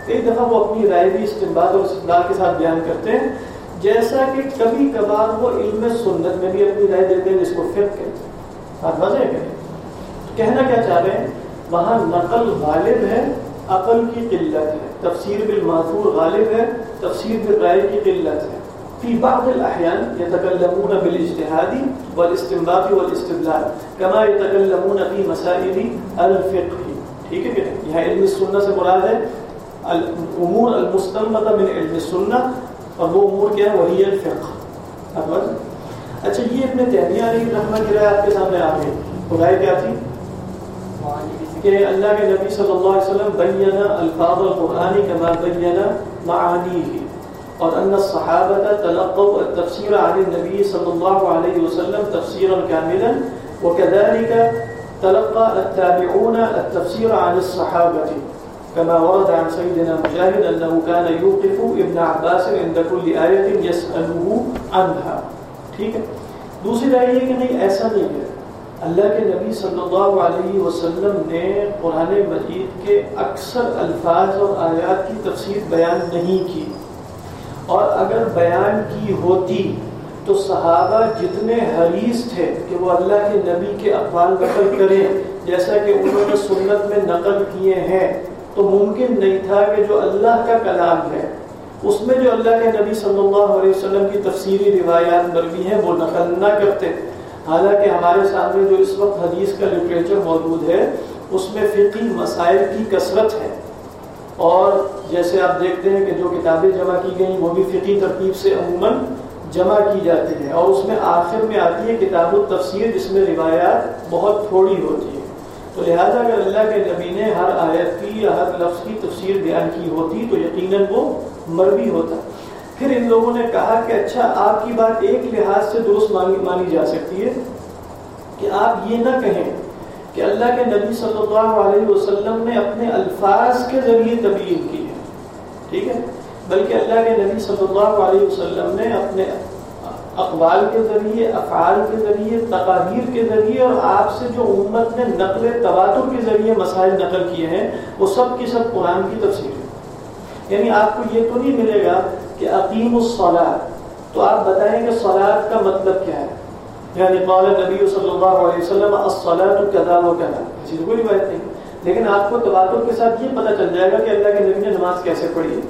کئی دفعہ وہ اپنی رائے بھی استعمال اور استدلال کے ساتھ بیان کرتے ہیں۔ جیسا کہ کبھی کبھار وہ علم سنت میں بھی اپنی رائے دیتے ہیں، جس کو فقہ کہتے ہیں۔ آپ وضع کریں کہنا کیا چاہ رہے ہیں؟ وہاں نقل غالب ہے عقل کی قلت ہے، تفسیر بالمعذور غالب ہے، تفسیر بالرائے کی قلت ہے۔ فی بعض الاحیان يتکلمون بالاجتهاد والاستنباط والاستدلال كما يتکلمون فی مسائل الفقہ۔ ٹھیک ہے کہ یہاں علم سنت سے مراد ہے الامور المستنبطہ من علم السنت اور وہ امور کیا ہے، وہی الفقہ۔ اچھا یہ ابن تیمیہ علیہ رحمہ کی رائے آپ کے سامنے آ گئی۔ رائے کیا تھی؟ کہ اللہ کے نبی صلی اللہ علیہ وسلم بینا الفاظ القرآن کما بینا معانیه اور ان الصحابة تلقوا التفسير عن النبي صلى الله عليه وسلم تفسيرا كاملا وكذلك تلقى التابعون التفسير عن الصحابة كما ورد عن سيدنا مجاهد أنه كان يوقف ابن عباس عند كل آية يسأله عنها ٹھیک ہے؟ دوسری رائے یہ کہ نہیں، ایسا نہیں ہے۔ اللہ کے نبی صلی اللہ علیہ وسلم نے قرآن مجید کے اکثر الفاظ اور آیات کی تفسیر بیان نہیں کی۔ اور اگر بیان کی ہوتی تو صحابہ جتنے حریث تھے کہ وہ اللہ کے نبی کے اقوال نقل کریں، جیسا کہ انہوں نے سنت میں نقل کیے ہیں، تو ممکن نہیں تھا کہ جو اللہ کا کلام ہے، اس میں جو اللہ کے نبی صلی اللہ علیہ وسلم کی تفسیری روایات مروی ہیں، وہ نقل نہ کرتے۔ حالانکہ ہمارے سامنے جو اس وقت حدیث کا لٹریچر موجود ہے، اس میں فقی مسائل کی کثرت ہے۔ اور جیسے آپ دیکھتے ہیں کہ جو کتابیں جمع کی گئیں، وہ بھی فقی ترتیب سے عموماً جمع کی جاتی ہیں۔ اور اس میں آخر میں آتی ہے کتاب التفسیر، جس میں روایات بہت تھوڑی ہوتی ہے تو لہٰذا اگر اللہ کے نبی نے ہر آیت کی یا ہر لفظ کی تفسیر بیان کی ہوتی، تو یقیناً وہ مروی ہوتا۔ پھر ان لوگوں نے کہا کہ اچھا آپ کی بات ایک لحاظ سے درست مانی جا سکتی ہے کہ آپ یہ نہ کہیں کہ اللہ کے نبی صلی اللہ علیہ وسلم نے اپنے الفاظ کے ذریعے تبدیل کی ہے۔ ٹھیک ہے؟ بلکہ اللہ کے نبی صلی اللہ علیہ وسلم نے اپنے اقوال کے ذریعے، افعال کے ذریعے تقاریر کے ذریعے اور آپ سے جو امت نے نقل تواتر کے ذریعے مسائل نقل کیے ہیں، وہ سب کی سب قرآن کی تفسیر ہے۔ یعنی آپ کو یہ تو نہیں ملے گا کہ عقیم الصلاح تو آپ بتائیں کہ صلاحت کا مطلب کیا ہے؟ یعنی قال نبی صلی اللہ علیہ وسلم الصلاۃ کذا و کذا. ایسی کوئی بات نہیں. لیکن آپ کو تواتر کے ساتھ یہ پتہ چل جائے گا کہ اللہ کے نبی نے نماز کیسے پڑھی ہے.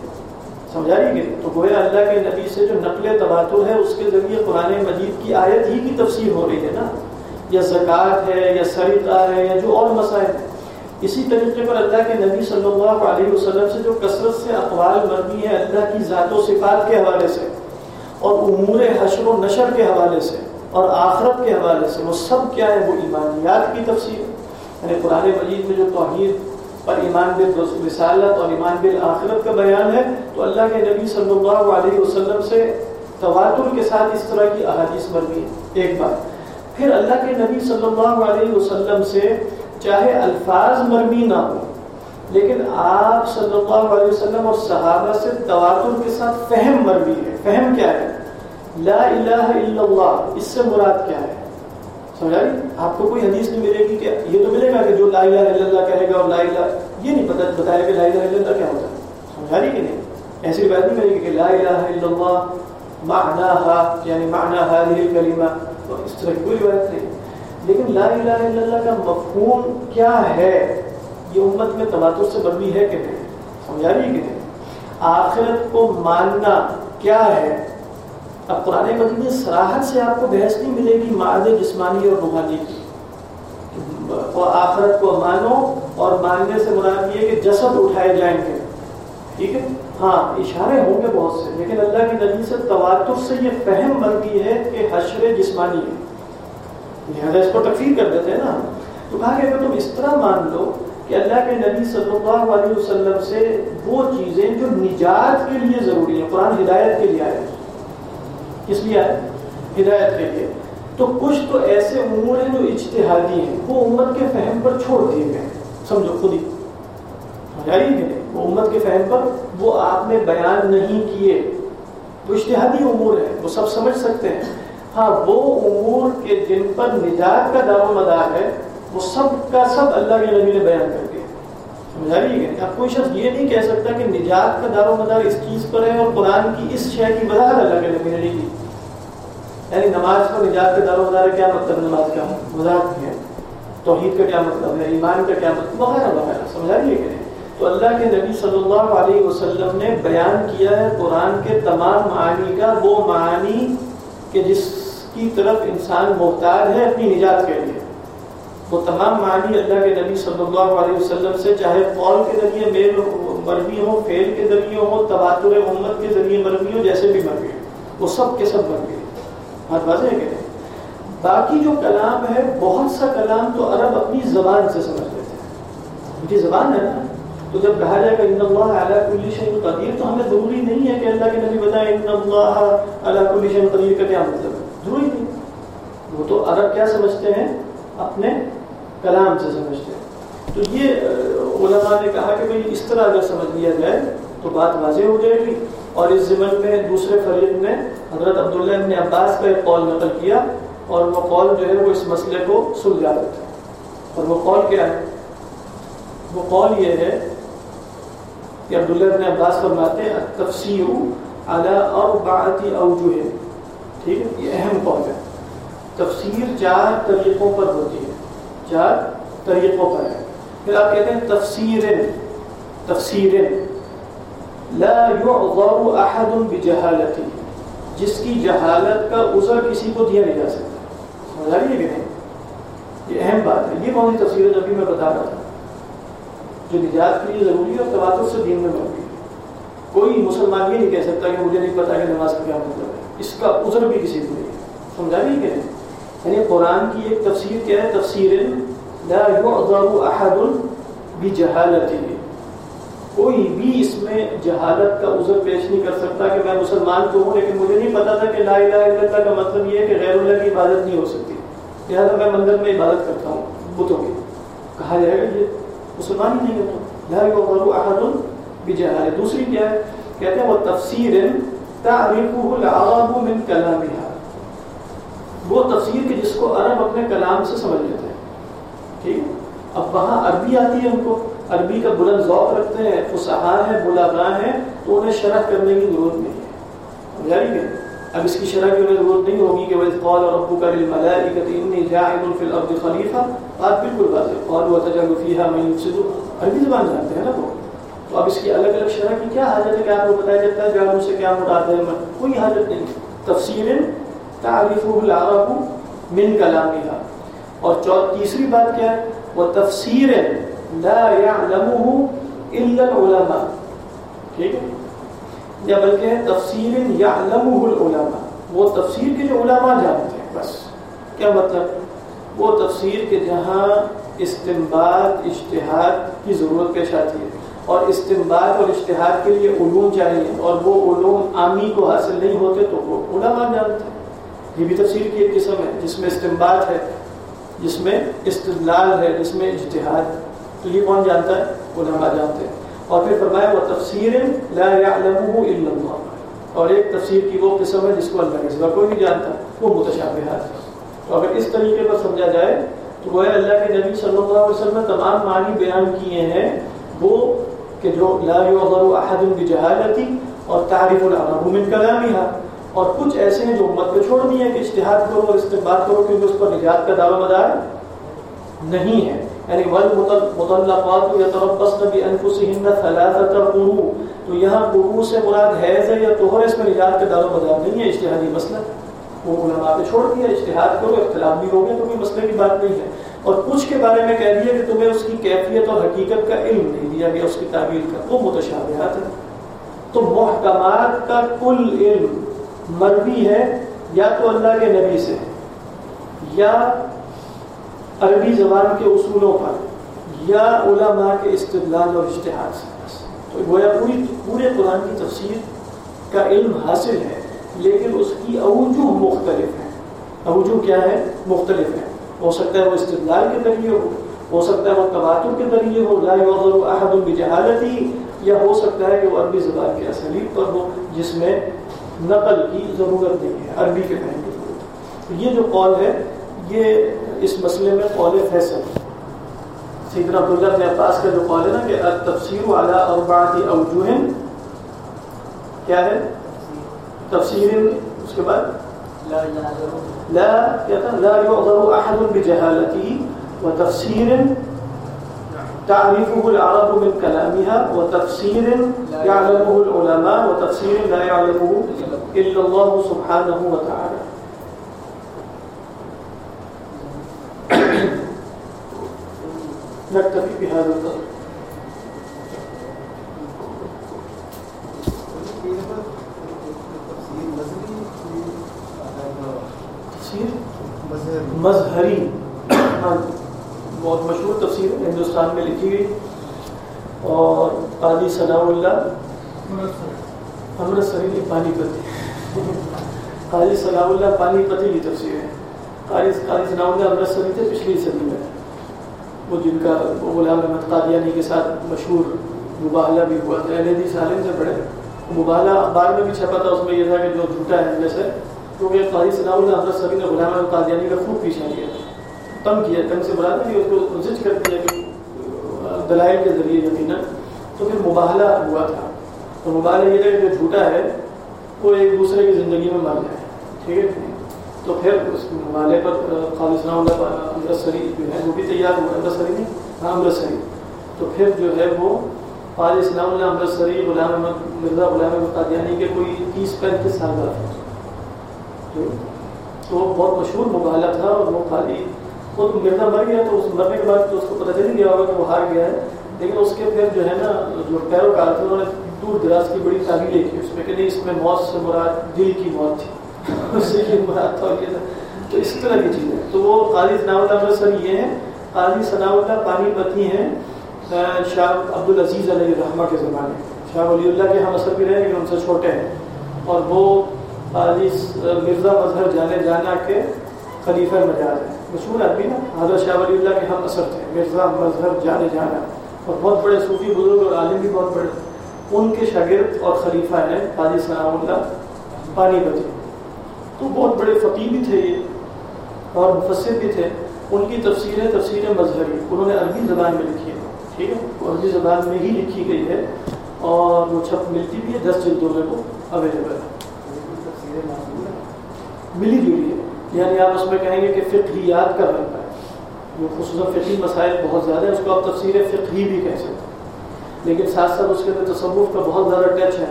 سمجھا رہی کہ تو گویا اللہ کے نبی سے جو نقل تواتر ہے، اس کے ذریعے قرآن مجید کی آیت ہی کی تفسیر ہو رہی ہے نا. یا زکوٰۃ ہے، یا سریقہ ہے، یا جو اور مسائل ہیں. اسی طریقے پر اللہ کے نبی صلی اللہ علیہ وسلم سے جو کثرت سے اقوال مربی ہے، اللہ کی ذات و صفات کے حوالے سے، اور امور حشر و نشر کے حوالے سے، اور آخرت کے حوالے سے، وہ سب کیا ہے؟ وہ ایمانیات کی تفسیر یعنی قرآن مجید میں جو توحید اور ایمان بال رسالت اور ایمان بال آخرت کا بیان ہے، تو اللہ کے نبی صلی اللہ علیہ وسلم سے تواتر کے ساتھ اس طرح کی احادیث مربی ہے ایک بات، پھر اللہ کے نبی صلی اللہ علیہ وسلم سے چاہے الفاظ مرمی نہ ہو، لیکن آپ صلی اللہ علیہ وسلم اور صحابہ سے تواتر کے ساتھ فہم مرمی ہے۔ فہم کیا ہے؟ لا الہ الا اللہ، اس سے مراد کیا ہے؟ سمجھا جی؟ آپ کو کوئی حدیث نہیں ملے گی کہ یہ تو ملے گا کہ جو لا الہ الا اللہ کہے گا اور لا الہ، یہ نہیں پتہ بتایا کہ لا الہ الا اللہ کیا ہوتا ہے۔ سمجھا رہی کہ نہیں؟ ایسی بات نہیں ملے گی کہ لا الہ الا اللہ معناها یعنی معنی هذه الکلمہ تو اس طرح کوئی بات نہیں۔ لیکن لا الہ الا اللہ کا مفہوم کیا ہے؟ یہ امت میں تواتر سے مبنی ہے کہ نہیں؟ سمجھا رہی کہ نہیں؟ آخرت کو ماننا کیا ہے؟ اب قرآن مجید میں سراحت سے آپ کو بحث نہیں ملے گی معد جسمانی اور روحانی کی۔ آخرت کو مانو اور ماننے سے مراد یہ کہ جسد اٹھائے جائیں گے۔ ٹھیک ہے؟ ہاں اشارے ہوں گے بہت سے، لیکن اللہ کی نبی سے تواتر سے یہ فہم بن گئی ہے کہ حشر جسمانی ہے۔ لہٰذا اس کو تکفیر کر دیتے ہیں نا۔ تو کہا کہ اگر تم اس طرح مان لو کہ اللہ کے نبی صلی اللہ علیہ وسلم سے وہ چیزیں جو نجات کے لیے ضروری ہیں، قرآن ہدایت کے لیے آئے کس لیے آئے؟ ہدایت کے لیے۔ تو کچھ تو ایسے امور ہیں جو اجتہادی ہیں، وہ امت کے فہم پر چھوڑ دیے گئے سمجھو خود ہی۔ وہ امت کے فہم پر وہ آپ نے بیان نہیں کیے۔ وہ اشتہادی امور ہیں، وہ سب سمجھ سکتے ہیں۔ ہاں وہ امور کے جن پر نجات کا دار و مدار ہے، وہ سب کا سب اللہ کے نبی نے بیان کر کے سمجھا رہی ہے؟ اب کوئی شخص یہ نہیں کہہ سکتا کہ نجات کا دار و مدار اس چیز پر ہے اور قرآن کی اس شے کی وضاحت اللہ کے نبی نے نہیں کی۔ یعنی نماز کو نجات کا دار و مدار کیا مطلب نماز کا وضاحت ہے؟ توحید کا کیا مطلب ہے؟ ایمان کا کیا مطلب؟ وغیرہ وغیرہ۔ سمجھا رہی ہے کہ تو اللہ کے نبی صلی اللہ علیہ وسلم نے بیان کیا ہے قرآن کے تمام معانی کا وہ معانی کہ جس کی طرف انسان محتاج ہے اپنی نجات کے لیے۔ وہ تمام معنی اللہ کے نبی صلی اللہ علیہ وسلم سے چاہے قول کے ذریعے میل مربی ہو فیل کے ذریعے ہو تباتر امت کے ذریعے مربی ہو، جیسے بھی مربی ہو، وہ سب کے سب مربی بات واضح ہے کہ باقی جو کلام ہے، بہت سا کلام تو عرب اپنی زبان سے سمجھ لیتے ہیں۔ ان کی زبان ہے نا، تو جب کہا جائے گا ان اللہ علیہ کل شیء قدیر، تو ہمیں ضروری نہیں ہے کہ اللہ کے نبی بتائے ان اللہ علیہ کل شیء قدیر کا کیا مطلب ہے۔ ضروری نہیں وہ تو عرب کیا سمجھتے ہیں، اپنے کلام سے سمجھتے ہیں۔ تو یہ علماء نے کہا کہ بھئی اس طرح اگر سمجھ لیا جائے تو بات واضح ہو جائے گی۔ اور اس ضمن میں دوسرے فریق نے حضرت عبداللہ ابن عباس کا ایک قول نقل کیا اور وہ قول جو ہے وہ اس مسئلے کو سلجھا دیتا ہے اور وہ قول کیا ہے؟ وہ قول یہ ہے کہ عبداللہ ابن عباس فرماتے ہیں تفسیر علی اربعت اوجہ۔ ٹھیک ہے؟ یہ اہم قول ہے۔ تفسیر چار طریقوں پر ہوتی ہے۔ چار طریقوں پر ہے۔ پھر آپ کہتے ہیں تفسیر تفسیر لا يعذر احد بجہالتی۔ جس کی جہالت کا عذر کسی کو دیا نہیں جا سکتا۔ سمجھا رہی ہے کہ نہیں؟ یہ اہم بات ہے۔ یہ کون سی تفسیر ابھی میں بتا رہا تھا۔ جو نجات کے لیے ضروری ہے اور تواتر سے دین میں مربی ہے۔ کوئی مسلمان یہ نہیں کہہ سکتا کہ مجھے نہیں پتا کہ نماز کا کیا مطلب ہے۔ اس کا عذر بھی کسی کو نہیں۔ سمجھا نہیں کہ؟ یعنی قرآن کی ایک تفسیر کیا ہے؟ تفسیر لا يعذر احد بجہالته کوئی بھی اس میں جہالت کا عذر پیش نہیں کر سکتا کہ میں مسلمان تو ہوں، لیکن مجھے نہیں پتا تھا کہ لا الہ الا اللہ کا مطلب یہ ہے کہ غیر اللہ کی عبادت نہیں ہو سکتی۔ لہٰذا میں مندر میں عبادت کرتا ہوں، بتوں کی۔ کہا جائے گا یہ مسلمان ہی نہیں ہوتا لا يعذر احد بجہالت دوسری کیا ہے؟ کہتے ہیں وہ تفسیر تعریفه العرب من کلامها وہ تفسیر کہ جس کو عرب اپنے کلام سے سمجھ لیتے ہیں۔ ٹھیک اب وہاں عربی آتی ہے ان کو۔ عربی کا بلند ذوق رکھتے ہیں فسحا ہے بلاغاں ہیں، تو انہیں شرح کرنے کی ضرورت نہیں ہے۔ جاری کہ اب اس کی شرح کی انہیں ضرورت نہیں ہوگی کہ وہ قول اور ابو کا للملائکۃ انی جاعل فی الارض خلیفہ بات بالکل واضح قول وتجعل فیها من یفسد عربی زبان جانتے ہیں نا وہ؟ تو اب اس کی الگ الگ شرح کی کیا حاجت ہے کہ آپ کو بتایا جاتا ہے جانوں سے کیا مراد ہے؟ مطلب کوئی حاجت نہیں۔ تفسیر تعریفه العرب من کلامها۔ اور تیسری بات کیا ہے؟ وہ تفسیر لا يعلمه الا العلماء۔ ٹھیک ہے؟ یا بلکہ تفسیر يعلمه العلماء۔ وہ تفسیر کے جو علماء جانتے ہیں، بس۔ کیا مطلب؟ وہ تفسیر کے جہاں استنباط اشتہاد کی ضرورت پیش آتی ہے۔ اور استنباط اور اشتہاد کے لیے علوم چاہیے اور وہ علوم عامی کو حاصل نہیں ہوتے تو وہ علماء جانتے ہیں۔ یہ بھی تفسیر کی ایک قسم ہے، جس میں استعمال ہے، جس میں استدلال ہے، جس میں اجتہاد تو یہ کون جانتا ہے؟ علماء جانتے ہیں۔ اور پھر فرمایا، وہ تفسیر لا يعلمه الا اللہ۔ اور ایک تفسیر کی وہ قسم ہے، جس کو اللہ کے سوا کوئی نہیں جانتا، وہ متشابہات ہے۔ تو اگر اس طریقے پر سمجھا جائے، تو وہ اللہ کے نبی صلی اللہ علیہ وسلم نے تمام معنی بیان کیے ہیں۔ وہ کہ جو لا يعذر احد بجہالتی اور تعریف العرب من کلامها اور کچھ ایسے ہیں جو امت کو چھوڑ دیے کہ اشتہاد کرو اور استعمال کرو کیونکہ اس پر نجات کا دعوی مدار نہیں ہے۔ یعنی والمطلقات یتربصن بانفسهن ثلاثه قروء تو یہاں قروء سے مراد حیض ہے یا طہر اس میں نجات کا دعوی مدار نہیں ہے، اجتہادی مسئلہ۔ وہ علماء نے چھوڑ دیا، اجتہاد کرو، اختلاف بھی ہو گیا، تو کوئی مسئلے کی بات نہیں ہے۔ اور کچھ کے بارے میں کہہ دیا کہ تمہیں اس کی کیفیت اور حقیقت کا علم نہیں دیا گیا، اس کی تعبیر کا۔ وہ متشابہات ہے تو محکمات کا کل علم مروی ہے یا تو اللہ کے نبی سے یا عربی زبان کے اصولوں پر یا علماء کے استدلال اور اشتہار سے۔ تو گویا پوری، پورے قرآن کی تفسیر کا علم حاصل ہے، لیکن اس کی اوجو مختلف ہیں اوجو کیا ہے؟ مختلف ہیں ہو سکتا ہے وہ استدلال کے ذریعے ہو ہو سکتا ہے وہ تباتر کے ذریعے ہو، لا يوضر احد بجہالتی، یا ہو سکتا ہے کہ وہ عربی زبان کے اسلیب پر ہو، جس میں نقل کی ضرورت نہیں ہے، عربی کے کہنے کی ضرورت یہ جو قول ہے، یہ اس مسئلے میں قول فیصل سیدنا عبداللہ ابن عباس کا جو قول ہے نا کہ تفسیر اعلیٰ اربعات اوجوہ کیا ہے؟ تفسیر، اس کے بعد؟ لا لا لا يعذر احد بجهالته وتفسير تعرفه العرب من كلامها وتفسير يعلمه العلماء وتفسير لا يعلمه الا الله سبحانه وتعالى. نكتفي بهذا القدر مظہری ہاں، بہت مشہور تفسیر ہے، ہندوستان میں لکھی گئی۔ اور قاضی ثناء اللہ امرتسری کی پانی پتی۔ قاضی ثناء اللہ پانی پتی کی تفسیر ہے۔ قاضی قاضی ثناء اللہ امرتسری تھے پچھلی صدی میں۔ وہ جن کا وہ غلام احمد قادیانی کے ساتھ مشہور مباہلہ بھی ہوا۔ تھا اہل حدیث عالم سے پڑھے مباہلہ اخبار میں بھی چھپا تھا، اس میں یہ تھا کہ جو جھوٹا ہے ان میں سے کیونکہ قاضی ثناء اللہ حضرت سبھی نے غلام احمد قادیانی کا خوب پیچھا کیا۔ تنگ کیا، تنگ سے مراد نہیں، اس کو کوشش کر دیا کہ دلائل کے ذریعے یقیناً۔ تو پھر مباہلہ ہوا تھا۔ تو مباہلہ یہ تھا کہ جو جھوٹا ہے، وہ ایک دوسرے کی زندگی میں مر جائے۔ ٹھیک ہے؟ تو پھر اس مباہلے پر قاضی ثناء اللہ امرتسری جو ہے، وہ بھی تیار ہوا۔ امرتسری نہیں ہاں امرتسری تو پھر جو ہے، وہ قاضی ثناء اللہ امرتسری غلام احمد مرزا غلام احمد قادیانی کے کوئی تیس پینتیس سال بعد۔ تو وہ بہت مشہور مباہلہ تھا اور وہ خالی خود مرزا مر گیا تو اس مرنے کے بعد تو اس کو پتہ چل گیا ہوگا کہ وہ ہار گیا ہے۔ لیکن اس کے پھر جو ہے نا، جو پیروکار تھے، انہوں نے دور دراز کی بڑی تعمیریں کی اس میں کہ نہیں، اس میں موت سے مراد دل کی موت تھی۔ اس سے یہ مراد تھا اور یہ۔ تھا تو اسی طرح کی چیزیں۔ تو وہ قاضی ثناء اللہ سر یہ ہیں۔ قاضی ثناء اللہ پانی پتی ہیں شاہ عبدالعزیز علیہ الرحمہ کے زمانے۔ شاہ ولی اللہ کے ہم اثر بھی رہے، لیکن ان سے چھوٹے ہیں۔ اور وہ قاضی مرزا مظہر جانے جانا کے خلیفہ مجاز ہیں۔ مشہور آدمی نا، حضرت شاہ ولی اللہ کے ہم اثر تھے، مرزا مظہر جانے جانا۔ اور بہت بڑے صوفی بزرگ اور عالم بھی بہت بڑے۔ ان کے شاگرد اور خلیفہ ہیں قاضی ثناء اللہ پانی پتی تو بہت بڑے فقیر بھی تھے یہ، اور مفسر بھی تھے۔ ان کی تفسیر ہے تفسیر مظہری، انہوں نے عربی زبان میں لکھی ہے ٹھیک ہے، وہ عربی زبان میں ہی لکھی گئی ہے۔ اور وہ چھپ ملتی بھی ہے، دس جلدوں میں وہ اویلیبل ہے۔ ملی جلی ہے۔ یعنی آپ اس میں کہیں گے کہ فقہیات کا بنتا ہے۔ جو خصوصاً فقہی مسائل بہت زیادہ ہیں، اس کو آپ تفسیر فقہی بھی کہہ سکتے ہیں۔ لیکن ساتھ ساتھ اس کے اندر تصوف کا بہت زیادہ ٹچ ہے۔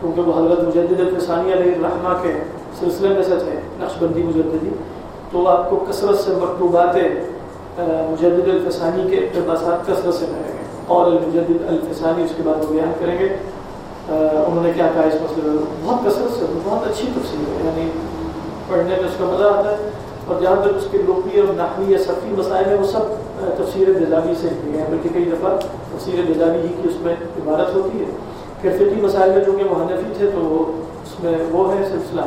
کیونکہ وہ حضرت مجدد الفسانی علیہ الرحمہ کے سلسلے میں سے تھے، نقش بندی مجددی۔ تو آپ کو کثرت سے مکتوبات مجدد الفسانی کے اقتباسات کثرت سے ملیں گے۔ اور المجدد الفسانی اس کے بعد وہ بیان کریں گے۔ انہوں نے کیا کہا اس مسئلے میں؟ بہت کثرت سے، بہت اچھی تفصیل ہے۔ یعنی پڑھنے میں اس کا مزہ آتا ہے اور جہاں تک اس کے لوکی اور نحوی یا صفی مسائل ہیں، وہ سب تفسیر بزاوی سے ہوئے ہیں یعنی بلکہ کئی دفعہ تفسیر بزاوی ہی کی اس میں عبارت ہوتی ہے۔ پھر فقی مسائل میں چونکہ وہ حنفی تھے، تو اس میں وہ ہے سلسلہ۔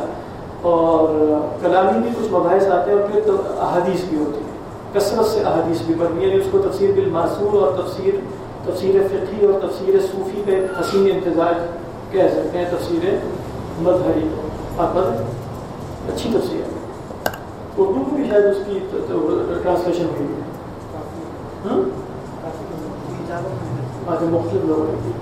اور کلامی بھی کچھ مباحث آتے ہیں اور پھر احادیث بھی ہوتی ہے کثرت سے احادیث بھی بڑھتی ہے یعنی اس کو تفسیر بالمعصور اور تفسیر تفسیر فقی اور تفسیر صوفی پہ حسین امتزاج کہہ سکتے ہیں تفسیر مظہری آپ اچھی تفسیر ہے۔ اردو میں بھی شاید اس کی ٹرانسلیشن ہوئی ہے ہاں؟ آگے مختلف لوگوں نے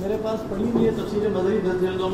میرے پاس پڑھی ہوئی ہے تفصیل مذہبی دس جلدوں میں۔